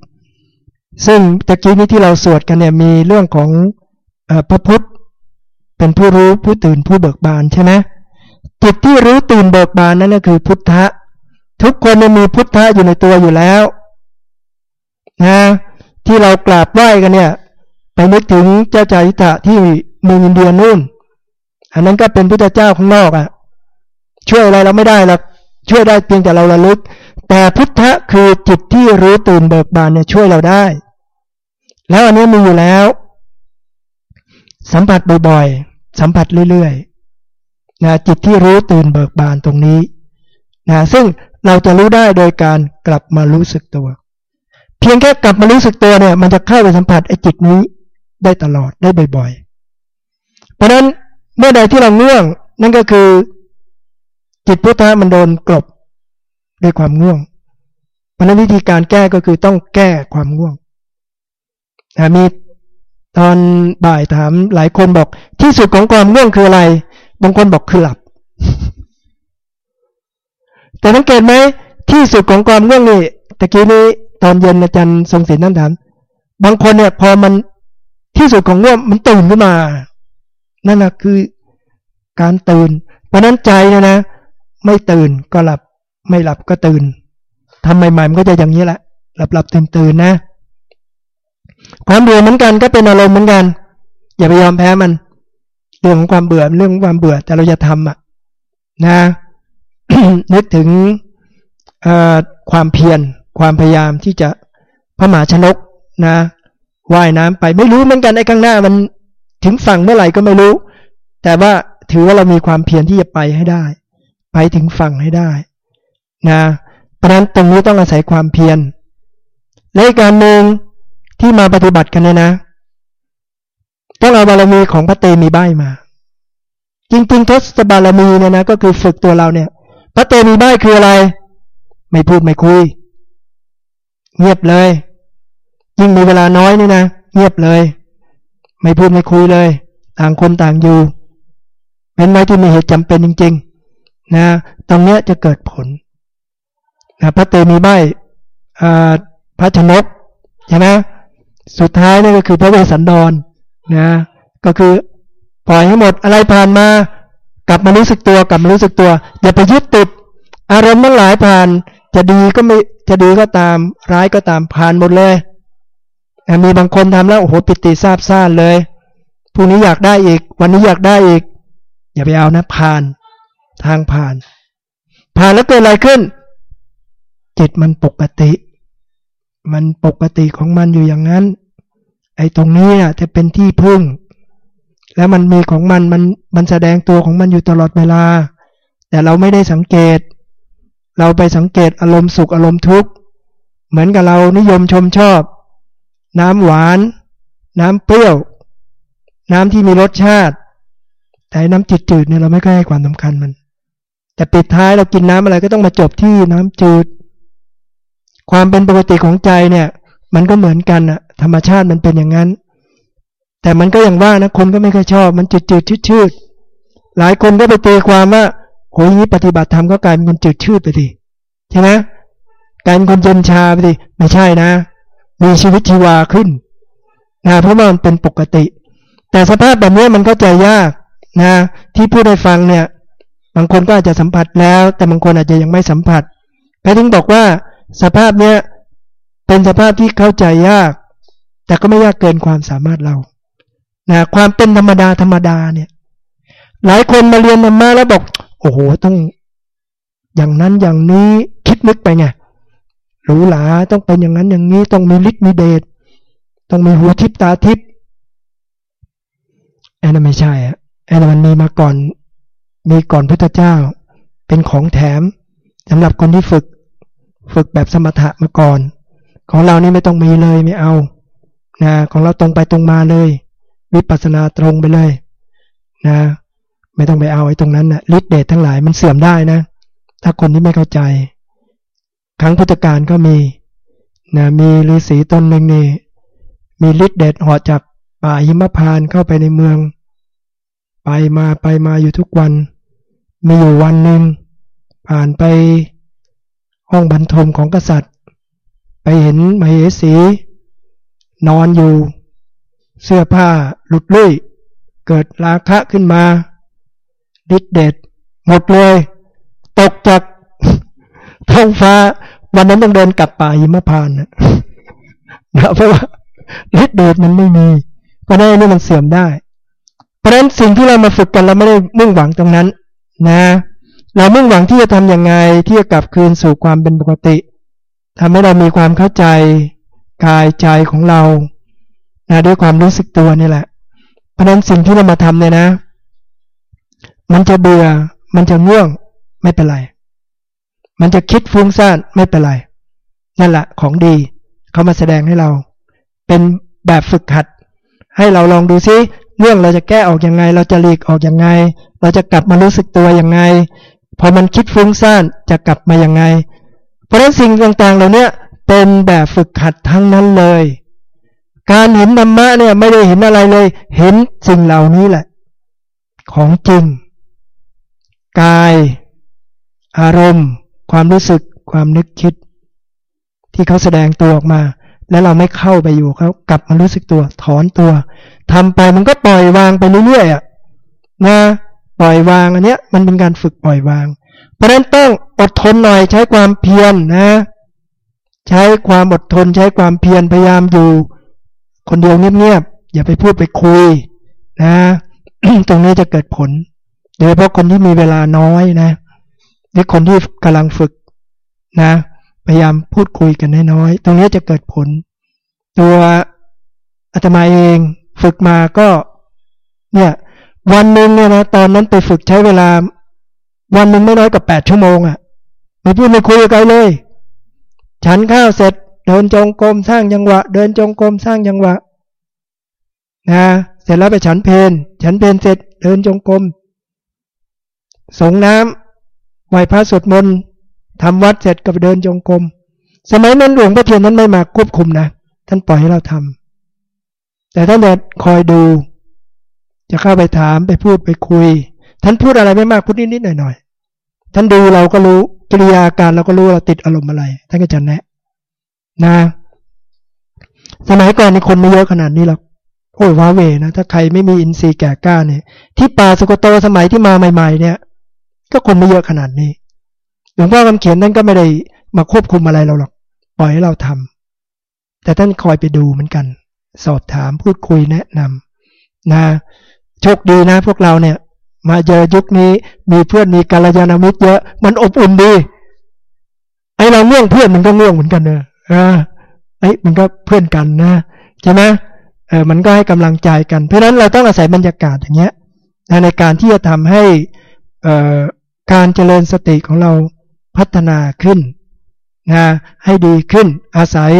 ซึ่งตะกี้นี้ที่เราสวดกันเนี่ยมีเรื่องของอพระพุทธเป็นผู้รู้ผู้ตื่นผู้เบิกบานใช่ไหมจิตที่รู้ตื่นเบิกบานนั่นก็คือพุทธะ ทุกคนมีพุทธะอยู่ในตัวอยู่แล้วนะที่เรากราบไหว้กันเนี่ย ไปนึกถึงเจ้าจาริตะที่เมืองอินเดียนู่น อันนั้นก็เป็นพุทธเจ้าข้างนอกอะ่ะ ช่วยอะไรเราไม่ได้หรอกช่วยได้เพียงแต่เราระลึก แต่พุทธะคือจิตที่รู้ตื่นเบิกบานเนี่ยช่วยเราได้ แล้วอันนี้มีอยู่แล้ว สัมผัสบ่อยๆสัมผัสเรื่อยๆนะจิตที่รู้ตื่นเบิกบานตรงนี้นะซึ่งเราจะรู้ได้โดยการกลับมารู้สึกตัว เพียงแค่กลับมารู้สึกตัวเนี่ย มันจะเข้าไปสัมผัสไอ้จิตนี้ได้ตลอดได้บ่อย ๆ เพราะนั้นเมื่อใดที่เราเง่วงนั่นก็คือ จิตพุทธะมันโดนกลบด้วยความง่วง เพราะนั้นวิธีการแก้ก็คือต้องแก้ความง่วง มีตอนบ่ายถามหลายคนบอก ที่สุดของความง่วงคืออะไร บางคนบอกคือหลับ แต่สังเกตไหมที่สุดของความง่วงนี่ตะกี้นี้ตอนเย็นอาจารย์ทรงศิลป์นั่นถามบางคนเนี่ย พอมันที่สุดของง่วงมันตื่นขึ้นมา นั่นแหะคือการตื่น เพราะนั้นใจเนี่ยนะ ไม่ตื่นก็หลับ ไม่หลับก็ตื่นทำใหม่ๆมันก็จะอย่างนี้แหละหลับหลับตื่นตื่นนะ ความเบื่อเหมือนกันก็เป็นอารมณ์เหมือนกัน อย่าไปยอมแพ้มันเรื่องของความเบื่อเรื่องของความเบื่อแต่เราจะทำอะ นะ นึกถึงความเพียรความพยายามที่จะพระมาชนกนะว่ายน้ำไปไม่รู้เหมือนกันไอ้ข้างหน้ามันถึงฝั่งเมื่อไหร่ก็ไม่รู้ แต่ว่าถือว่าเรามีความเพียรที่จะไปให้ได้ ไปถึงฝั่งให้ได้ นะเพราะนั้นตรงนี้ต้องอาศัยความเพียรและอีกการหนึ่ง ที่มาปฏิบัติกันเนี่ยนะ ต้องเอาบารมีของพระเตมีใบมา จริงๆทศบารมีเนี่ยนะก็คือฝึกตัวเราเนี่ย พระเตมีใบคืออะไร ไม่พูดไม่คุย เงียบเลย ยิ่งมีเวลาน้อยเนี่ยนะเงียบเลย ไม่พูดไม่คุยเลย ต่างคนต่างอยู่เป็นไม้ที่มีเหตุจำเป็นจริง ๆ นะ ตรงเนี้ยจะเกิดผลนะพระเตมีใบพระชนกใช่ไหม สุดท้ายนี่ก็คือพระเวสสันดรนะ ก็คือปล่อยให้หมดอะไรผ่านมา กลับมารู้สึกตัวกลับมารู้สึกตัว อย่าไปยึดติด อารมณ์ทั้งหลายผ่าน จะดีก็ไม่จะดีก็ตามร้ายก็ตามผ่านหมดเลยมีบางคนทำแล้วโอ้โหปิติซาบซ่านเลยพรุ่งนี้อยากได้อีก วันนี้อยากได้อีก อย่าไปเอานะผ่าน ทางผ่าน ผ่านแล้วเกิดอะไรขึ้น จิตมันปกติ มันปกติของมันอยู่อย่างนั้น ไอ้ตรงนี้จะเป็นที่พึ่ง แล้วมันมีของมันมันมันแสดงตัวของมันอยู่ตลอดเวลา แต่เราไม่ได้สังเกต เราไปสังเกตอารมณ์สุขอารมณ์ทุกข์เหมือนกับเรานิยมชมชอบ น้ำหวาน น้ำเปรี้ยว น้ำที่มีรสชาติ แต่น้ำจืดๆเนี่ยเราไม่ค่อยให้ความสำคัญมัน แต่ปิดท้ายเรากินน้ำอะไรก็ต้องมาจบที่น้ำจืด ความเป็นปกติของใจเนี่ย มันก็เหมือนกันอะธรรมชาติมันเป็นอย่างนั้น แต่มันก็อย่างว่านะคนก็ไม่ค่อยชอบ มันจืดๆชืดๆหลายคนก็ไปตีความว่าโหยนี้ปฏิบัติธรรมก็กลายเป็นคนจืดชืดไปดิใช่ไหมกลายเป็นคนเย็นชาไปดิไม่ใช่นะ มีชีวิตชีวาขึ้นนะเพราะมันเป็นปกติ แต่สภาพแบบนี้มันก็ใจยากนะ ที่พูดให้ฟังเนี่ย บางคนก็อาจจะสัมผัสแล้ว แต่บางคนอาจจะยังไม่สัมผัสไปถึงบอกว่า สภาพเนี้ยเป็นสภาพที่เข้าใจยาก แต่ก็ไม่ยากเกินความสามารถเรานะความเป็นธรรมดาธรรมดาเนี่ย หลายคนมาเรียนธรรมะแล้วบอก โอ้โหต้อง อย่างนั้นอย่างนี้คิดนึกไปไงหรูหราต้องเป็นอย่างนั้นอย่างนี้ต้องมีฤทธิ์มีเดชต้องมีหูทิพตาทิพแอนนั้นไม่ใช่อะแอนนั้นมันมีมาก่อน มีก่อนพุทธเจ้า เป็นของแถมสำหรับคนที่ฝึก ฝึกแบบสมถะมาก่อน ของเรานี่ไม่ต้องมีเลยไม่เอานะของเราตรงไปตรงมาเลย วิปัสสนาตรงไปเลยนะไม่ต้องไปเอาไอ้ตรงนั้นนะฤทธิ์เดชทั้งหลายมันเสื่อมได้นะ ถ้าคนที่ไม่เข้าใจครั้งพุทธกาลก็มีนะมีฤาษีตนหนึ่งนี่มีฤทธิ์เดชหอจากป่าหิมพานเข้าไปในเมือง ไปมาไปมาอยู่ทุกวัน มีอยู่วันหนึ่งผ่านไป ห้องบรรทมของกษัตริย์ ไปเห็นมเหสี นอนอยู่ เสื้อผ้าหลุดลุ่ย เกิดราคะขึ้นมาฤทธิ์เดชหมดเลย ตกจากท้องฟ้า วันนั้นต้องเดินกลับป่าหิมพานนะเพราะว่าฤทธิ์เดชมันไม่มีเพราะนั้นี่มันเสื่อมได้ เพราะฉะนั้นสิ่งที่เรามาฝึกกันเราไม่ได้มุ่งหวังตรงนั้น นะ เรามุ่งหวังที่จะทำยังไงที่จะกลับคืนสู่ความเป็นปกติทำให้เรามีความเข้าใจกายใจของเรานะด้วยความรู้สึกตัวนี่แหละ เพราะฉะนั้นสิ่งที่เรามาทำเนี่ยนะ มันจะเบื่อ มันจะง่วง ไม่เป็นไร มันจะคิดฟุ้งซ่านไม่เป็นไร นั่นแหละของดี เขามาแสดงให้เรา เป็นแบบฝึกหัด ให้เราลองดูซิเรื่องเราจะแก้ออกยังไง เราจะหลีกออกยังไง เราจะกลับมารู้สึกตัวยังไง พอมันคิดฟุ้งซ่านจะกลับมายังไง เพราะฉะนั้นสิ่งต่างๆ เหล่านี้เป็นแบบฝึกหัดทั้งนั้นเลย การเห็นธรรมะเนี่ยไม่ได้เห็นอะไรเลย เห็นสิ่งเหล่านี้แหละ ของจริง กาย อารมณ์ ความรู้สึกความนึกคิด ที่เขาแสดงตัวออกมา แล้วเราไม่เข้าไปอยู่เขากลับมารู้สึกตัว ถอนตัวทำไปมันก็ปล่อยวางไปเรื่อยๆอะนะ ปล่อยวางอันเนี้ยมันเป็นการฝึกปล่อยวาง เพราะฉะนั้นต้องอดทนหน่อยใช้ความเพียรนนะ ใช้ความอดทนใช้ความเพียรพยายามอยู่ คนเดียวเงียบๆอย่าไปพูดไปคุยนะ ตรงนี้จะเกิดผลโดยเฉพาะคนที่มีเวลาน้อยนะหรือคนที่กำลังฝึกนะ พยายามพูดคุยกันน้อยๆตรงนี้จะเกิดผล ตัวอาตมาเองฝึกมาก็เนี่ย วันหนึ่งเนี่ยนะตอนนั้นไปฝึกใช้เวลา วันหนึ่งไม่น้อยกว่าแปดชั่วโมงอะ่ะไม่พูดไม่คุยกันเลย ฉันข้าวเสร็จ เดินจงกรมสร้างยังหวะ เดินจงกรมสร้างยังหวะนะเสร็จแล้วไปฉันเพนฉันเพนเสร็จ เดินจงกรมสงน้ำไหวพระสวดมนต์ทำวัดเสร็จก็ไปเดินจงกรมสมัยนั้นหลวงพ่อเทียนท่านไม่มาควบคุมนะท่านปล่อยให้เราทำแต่ท่านจะคอยดู จะเข้าไปถามไปพูดไปคุย ท่านพูดอะไรไม่มากพูดนิดๆหน่อยๆท่านดูเราก็รู้กิริยาการเราก็รู้เราติดอารมณ์อะไร ท่านก็จะแนะ นะ สมัยก่อนนี่คนไม่เยอะขนาดนี้หรอกโอ้ยว้าเวนะถ้าใครไม่มีอินทรีย์แก่กล้าเนี่ย ที่ป่าสุกโตสมัยที่มาใหม่ ๆ เนี่ย ก็คนไม่เยอะขนาดนี้หลวงพ่อคำเขียนท่านก็ไม่ได้มาควบคุมอะไรเราหรอกปล่อยให้เราทำแต่ท่านคอยไปดูเหมือนกัน สอบถามพูดคุยแนะนำนะ โชคดีนะพวกเราเนี่ย มาเจอยุคนี้มีเพื่อนมีกัลยาณมิตรเยอะ มันอบอุ่นดี ไอเราเง่วงเพื่อนมันก็ง่วงเหมือนกันเนอะไอมันก็เพื่อนกันนะใช่ไหมเออมันก็ให้กำลังใจกันเพราะฉะนั้นเราต้องอาศัยบรรยากาศอย่างเงี้ยในการที่จะทำให้เอ่อการเจริญสติของเราพัฒนาขึ้นนะให้ดีขึ้น อาศัย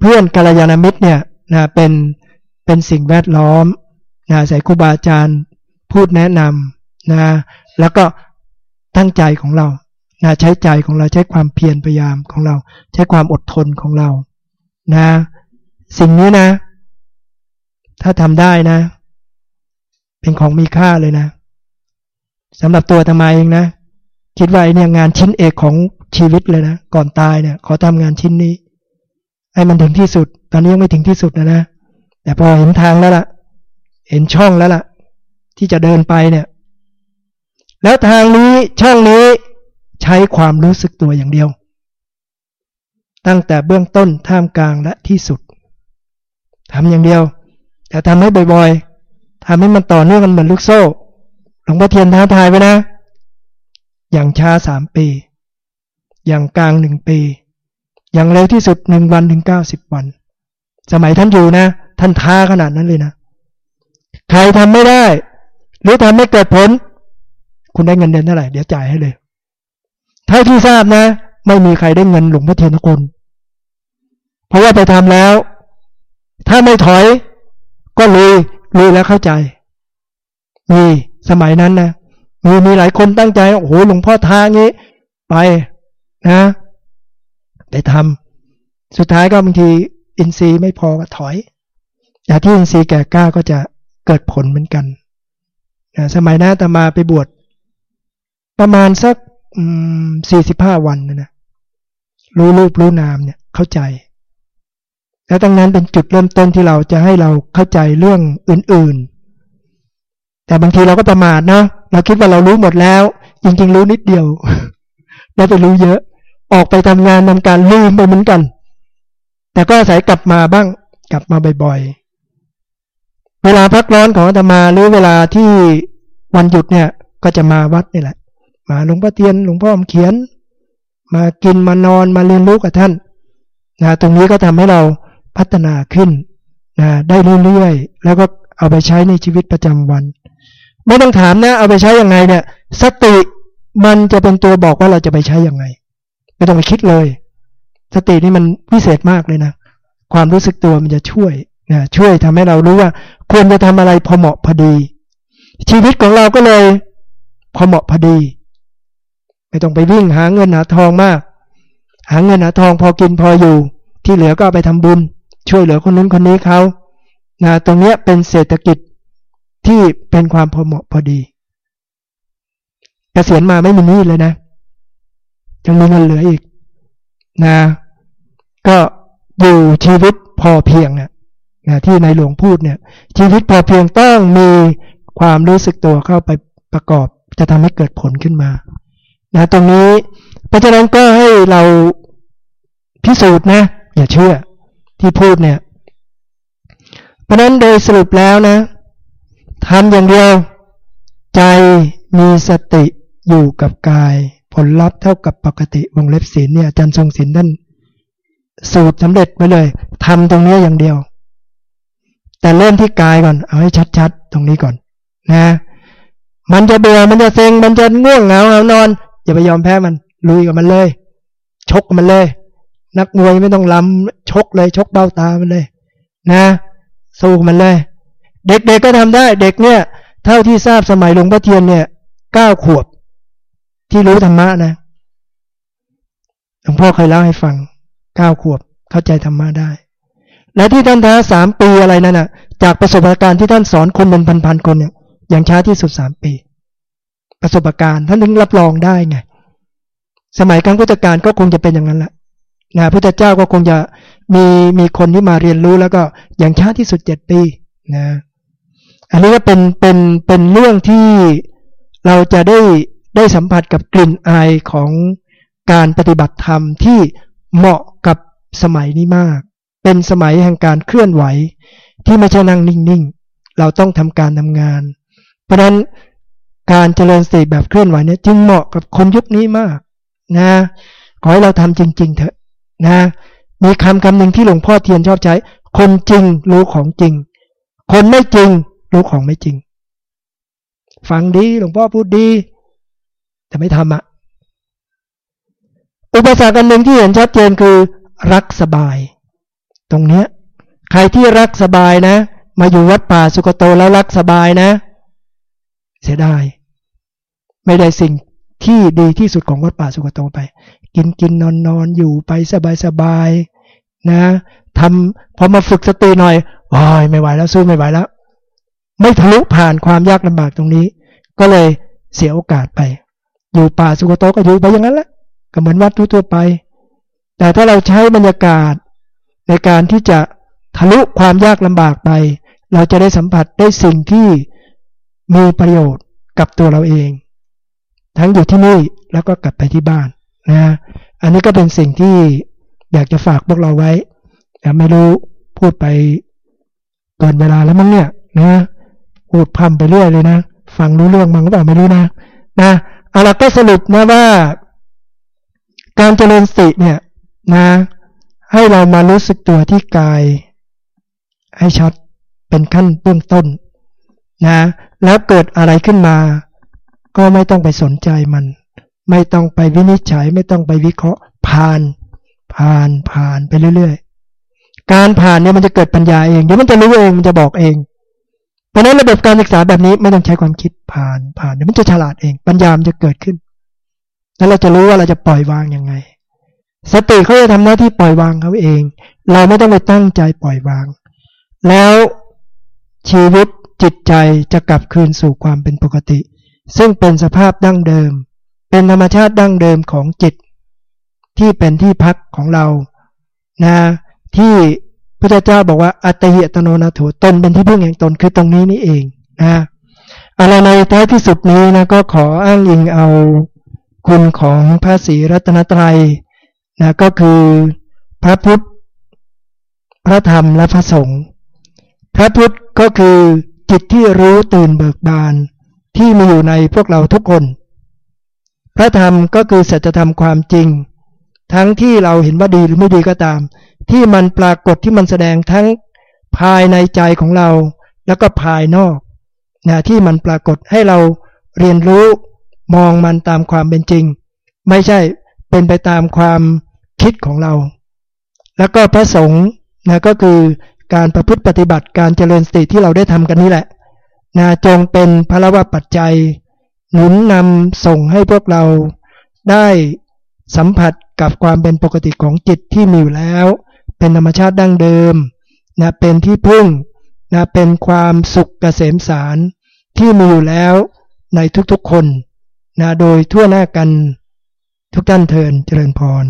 เพื่อนกัลยาณมิตรเนี่ยนะเป็นเป็นสิ่งแวดล้อม นะใส่ครูบาอาจารย์พูดแนะนำนะแล้วก็ตั้งใจของเรานะใช้ใจของเราใช้ความเพียรพยายามของเรา ใช้ความอดทนของเรานะสิ่งนี้นะ ถ้าทำได้นะ เป็นของมีค่าเลยนะสำหรับตัวทำไมเองนะ คิดว่าไอเนี่ยงานชิ้นเอกของชีวิตเลยนะ ก่อนตายเนี่ย ขอทำงานชิ้นนี้ ให้มันถึงที่สุด ตอนนี้ยังไม่ถึงที่สุดนะนะ แต่พอเห็นทางแล้วล่ะ เห็นช่องแล้วล่ะ ที่จะเดินไปเนี่ย แล้วทางนี้ช่องนี้ใช้ความรู้สึกตัวอย่างเดียว ตั้งแต่เบื้องต้นท่ามกลางและที่สุดทำอย่างเดียว แต่ทำให้บ่อยๆทำให้มันต่อเนื่องกันเหมือนลูกโซ่หลวงพ่อเทียนท้าทายไว้นะ อย่างช้าสามปี อย่างกลางหนึ่งปี อย่างเร็วที่สุดหนึ่งวันถึงเก้าสิบวัน สมัยท่านอยู่นะ ท่านท้าขนาดนั้นเลยนะ ใครทำไม่ได้ หรือทำไม่เกิดผล คุณได้เงินเดือนเท่าไหร่เดี๋ยวจ่ายให้เลยเท่าที่ทราบนะ ไม่มีใครได้เงินหลวงพ่อเทียนกุลเพราะว่าไปทำแล้ว ถ้าไม่ถอย ก็ลุยลุยแล้วเข้าใจมีสมัยนั้นนะมีมีหลายคนตั้งใจโอ้โหหลวงพ่อท้างี้ ไปนะไปทำสุดท้ายก็บางทีอินทรีย์ไม่พอก็ถอย อย่าที่อินทรีย์แก่กล้าก็จะ เกิดผลเหมือนกันนะสมัยนั้นตมาไปบวชประมาณสักสี่สิบห้าวันนะนะรู้รูปรู้นามเนี่ยเข้าใจ แล้วตั้งนั้นเป็นจุดเริ่มต้นที่เราจะให้เราเข้าใจเรื่องอื่น ๆ แต่บางทีเราก็ประมาทนะเราคิดว่าเรารู้หมดแล้ว จริง ๆ รู้นิดเดียวแล้วไปรู้เยอะ ออกไปทำงานทำการลืมไปเหมือนกัน แต่ก็อาศัยกลับมาบ้าง กลับมาบ่อย เวลาพักร้อนของอาตมาหรือเวลาที่วันหยุดเนี่ย ก็จะมาวัดนี่แหละ มาหลวงพ่อเทียนหลวงพ่อมเขียน มากินมานอนมาเรียนรู้กับท่านนะตรงนี้ก็ทำให้เราพัฒนาขึ้นนะได้เรื่อยๆแล้วก็เอาไปใช้ในชีวิตประจำวัน ไม่ต้องถามนะ เอาไปใช้ยังไงเนี่ย สติมันจะเป็นตัวบอกว่าเราจะไปใช้ยังไง ไม่ต้องไปคิดเลย สตินี่มันพิเศษมากเลยนะ ความรู้สึกตัวมันจะช่วยนะช่วยทำให้เรารู้ว่า ควรจะทำอะไรพอเหมาะพอดี ชีวิตของเราก็เลย พอเหมาะพอดี ไม่ต้องไปวิ่งหาเงินหาทองมาก หาเงินหาทองพอกินพออยู่ ที่เหลือก็ไปทำบุญ ช่วยเหลือคนนู้นคนนี้เขานะตรงนี้เป็นเศรษฐกิจที่เป็นความพอเหมาะพอดีกเกษียณมาไม่มีหนี้เลยนะยังมีเงินเหลืออีกนะ ก็อยู่ชีวิตพอเพียงเนี่ย นะที่ในหลวงพูดเนี่ยชีวิตพอเพียงต้องมีความรู้สึกตัวเข้าไปประกอบ จะทำให้เกิดผลขึ้นมานะตรงนี้เพราะฉะนั้นก็ให้เราพิสูจน์นะ อย่าเชื่อที่พูดเนี่ย เพราะนั้นโดยสรุปแล้วนะทำอย่างเดียว ใจมีสติอยู่กับกาย ผลลัพธ์เท่ากับปกติวงเล็บศีลเนี่ยอาจารย์ทรงศีลท่านสูตรสำเร็จไปเลยทำตรงนี้อย่างเดียว แต่เริ่มที่กายก่อน เอาให้ชัดๆ ตรงนี้ก่อน นะ มันจะเบื่อ มันจะเซ็ง มันจะง่วงเหงาเอานอน อย่าไปยอมแพ้มัน ลุยกับมันเลย ชกมันเลย นักมวยไม่ต้องล้ำชกเลย ชกเบ้าตามันเลย นะ สู้มันเลย เด็กๆก็ทำได้ เด็กเนี่ย เท่าที่ทราบสมัยหลวงพ่อเทียนเนี่ย เก้าขวบ ที่รู้ธรรมะนะ หลวงพ่อเคยเล่าให้ฟัง เก้าขวบ เข้าใจธรรมะได้ และที่ท่านท้าสามปีอะไรนั่นน่ะ จากประสบการณ์ที่ท่านสอนคนเป็นพันๆคนเนี่ย อย่างช้าที่สุดสามปี ประสบการณ์ท่านถึงรับรองได้ไง สมัยครั้งพุทธกาลก็คงจะเป็นอย่างนั้นแหละนะพุทธเจ้าก็คงจะมีมีคนที่มาเรียนรู้แล้วก็อย่างช้าที่สุดเจ็ดปีนะอันนี้ก็เป็นเป็นเป็นเรื่องที่เราจะได้ได้สัมผัสกับกลิ่นอายของการปฏิบัติธรรมที่เหมาะกับสมัยนี้มาก เป็นสมัยแห่งการเคลื่อนไหว ที่ไม่ใช่นั่งนิ่งๆ เราต้องทำการทำงาน เพราะนั้นการเจริญสติแบบเคลื่อนไหวเนี่ยจึงเหมาะกับคนยุคนี้มากนะขอให้เราทำจริง ๆ เถอะนะมีคำคำหนึ่งที่หลวงพ่อเทียนชอบใช้ คนจริงรู้ของจริง คนไม่จริงรู้ของไม่จริง ฟังดีหลวงพ่อพูดดี แต่ไม่ทำอะอุปสรรคอันหนึ่งที่เห็นชัดเจนคือ รักสบาย ตรงเนี้ย ใครที่รักสบายนะ มาอยู่วัดป่าสุกโตแล้วรักสบายนะ เสียดายไม่ได้สิ่งที่ดีที่สุดของวัดป่าสุกโตไป กินกินนอนนอนอยู่ไปสบายสบายนะทำพอมาฝึกสติหน่อยโอ้ยไม่ไหวแล้วสู้ไม่ไหวแล้ว ไม่ทะลุผ่านความยากลำบากตรงนี้ ก็เลยเสียโอกาสไป อยู่ป่าสุกโตก็อยู่ไปอย่างนั้นแหละก็เหมือนวัดทั่วไป แต่ถ้าเราใช้บรรยากาศ ในการที่จะทะลุความยากลำบากไป เราจะได้สัมผัสได้สิ่งที่มีประโยชน์กับตัวเราเอง ทั้งอยู่ที่นี่แล้วก็กลับไปที่บ้านนะอันนี้ก็เป็นสิ่งที่อยากจะฝากพวกเราไว้แต่ไม่รู้พูดไปเกินเวลาแล้วมั้งเนี่ยนะพูดพัมไปเรื่อยเลยนะ ฟังรู้เรื่องมั้งหรือเปล่าไม่รู้นะนะเอาละก็สรุปนะว่า การเจริญสติเนี่ยนะ ให้เรามารู้สึกตัวที่กาย ให้ชัดเป็นขั้นเบื้องต้นนะแล้วเกิดอะไรขึ้นมา ก็ไม่ต้องไปสนใจมัน ไม่ต้องไปวินิจฉัย ไม่ต้องไปวิเคราะห์ผ่าน ผ่านผ่านไปเรื่อยๆ การผ่านเนี่ยมันจะเกิดปัญญาเองเดี๋ยวมันจะรู้เองมันจะบอกเองเพราะนั้นระบบการศึกษาแบบนี้ไม่ต้องใช้ความคิดผ่านผ่านเดี๋ยวมันจะฉลาดเองปัญญามจะเกิดขึ้น แล้วเราจะรู้ว่าเราจะปล่อยวางยังไง สติเขาจะทำหน้าที่ปล่อยวางเขาเอง เราไม่ต้องไปตั้งใจปล่อยวาง แล้วชีวิตจิตใจจะกลับคืนสู่ความเป็นปกติ ซึ่งเป็นสภาพดั้งเดิม เป็นธรรมชาติดั้งเดิมของจิต ที่เป็นที่พักของเรานะที่พระเจ้าบอกว่าอัตหิตโนนาถูตนเป็นที่พึ่งแห่งตนคือตรงนี้นี่เองนะอะไรในท้ายที่สุดนี้นะก็ขออ้างอิงเอาคุณของพระศรีรัตนตรัย นะก็คือพระพุทธ พระธรรมและพระสงฆ์พระพุทธก็คือจิตที่รู้ตื่นเบิกบานที่มีอยู่ในพวกเราทุกคน พระธรรมก็คือสัจธรรมความจริง ทั้งที่เราเห็นว่าดีหรือไม่ดีก็ตาม ที่มันปรากฏที่มันแสดงทั้งภายในใจของเรา แล้วก็ภายนอกนะที่มันปรากฏให้เราเรียนรู้มองมันตามความเป็นจริง ไม่ใช่เป็นไปตามความ คิดของเรา แล้วก็พระสงฆ์นะก็คือการประพฤติปฏิบัติการเจริญสติที่เราได้ทำกันนี่แหละนะจงเป็นพระวะปัจจัย หนุนนำส่งให้พวกเราได้สัมผัสกับความเป็นปกติของจิตที่มีอยู่แล้ว เป็นธรรมชาติดั้งเดิมนะเป็นที่พึ่งนะเป็นความสุขเกษมสารที่มีอยู่แล้วในทุกๆคนนะโดยทั่วหน้ากันทุกท่านเทินเจริญพร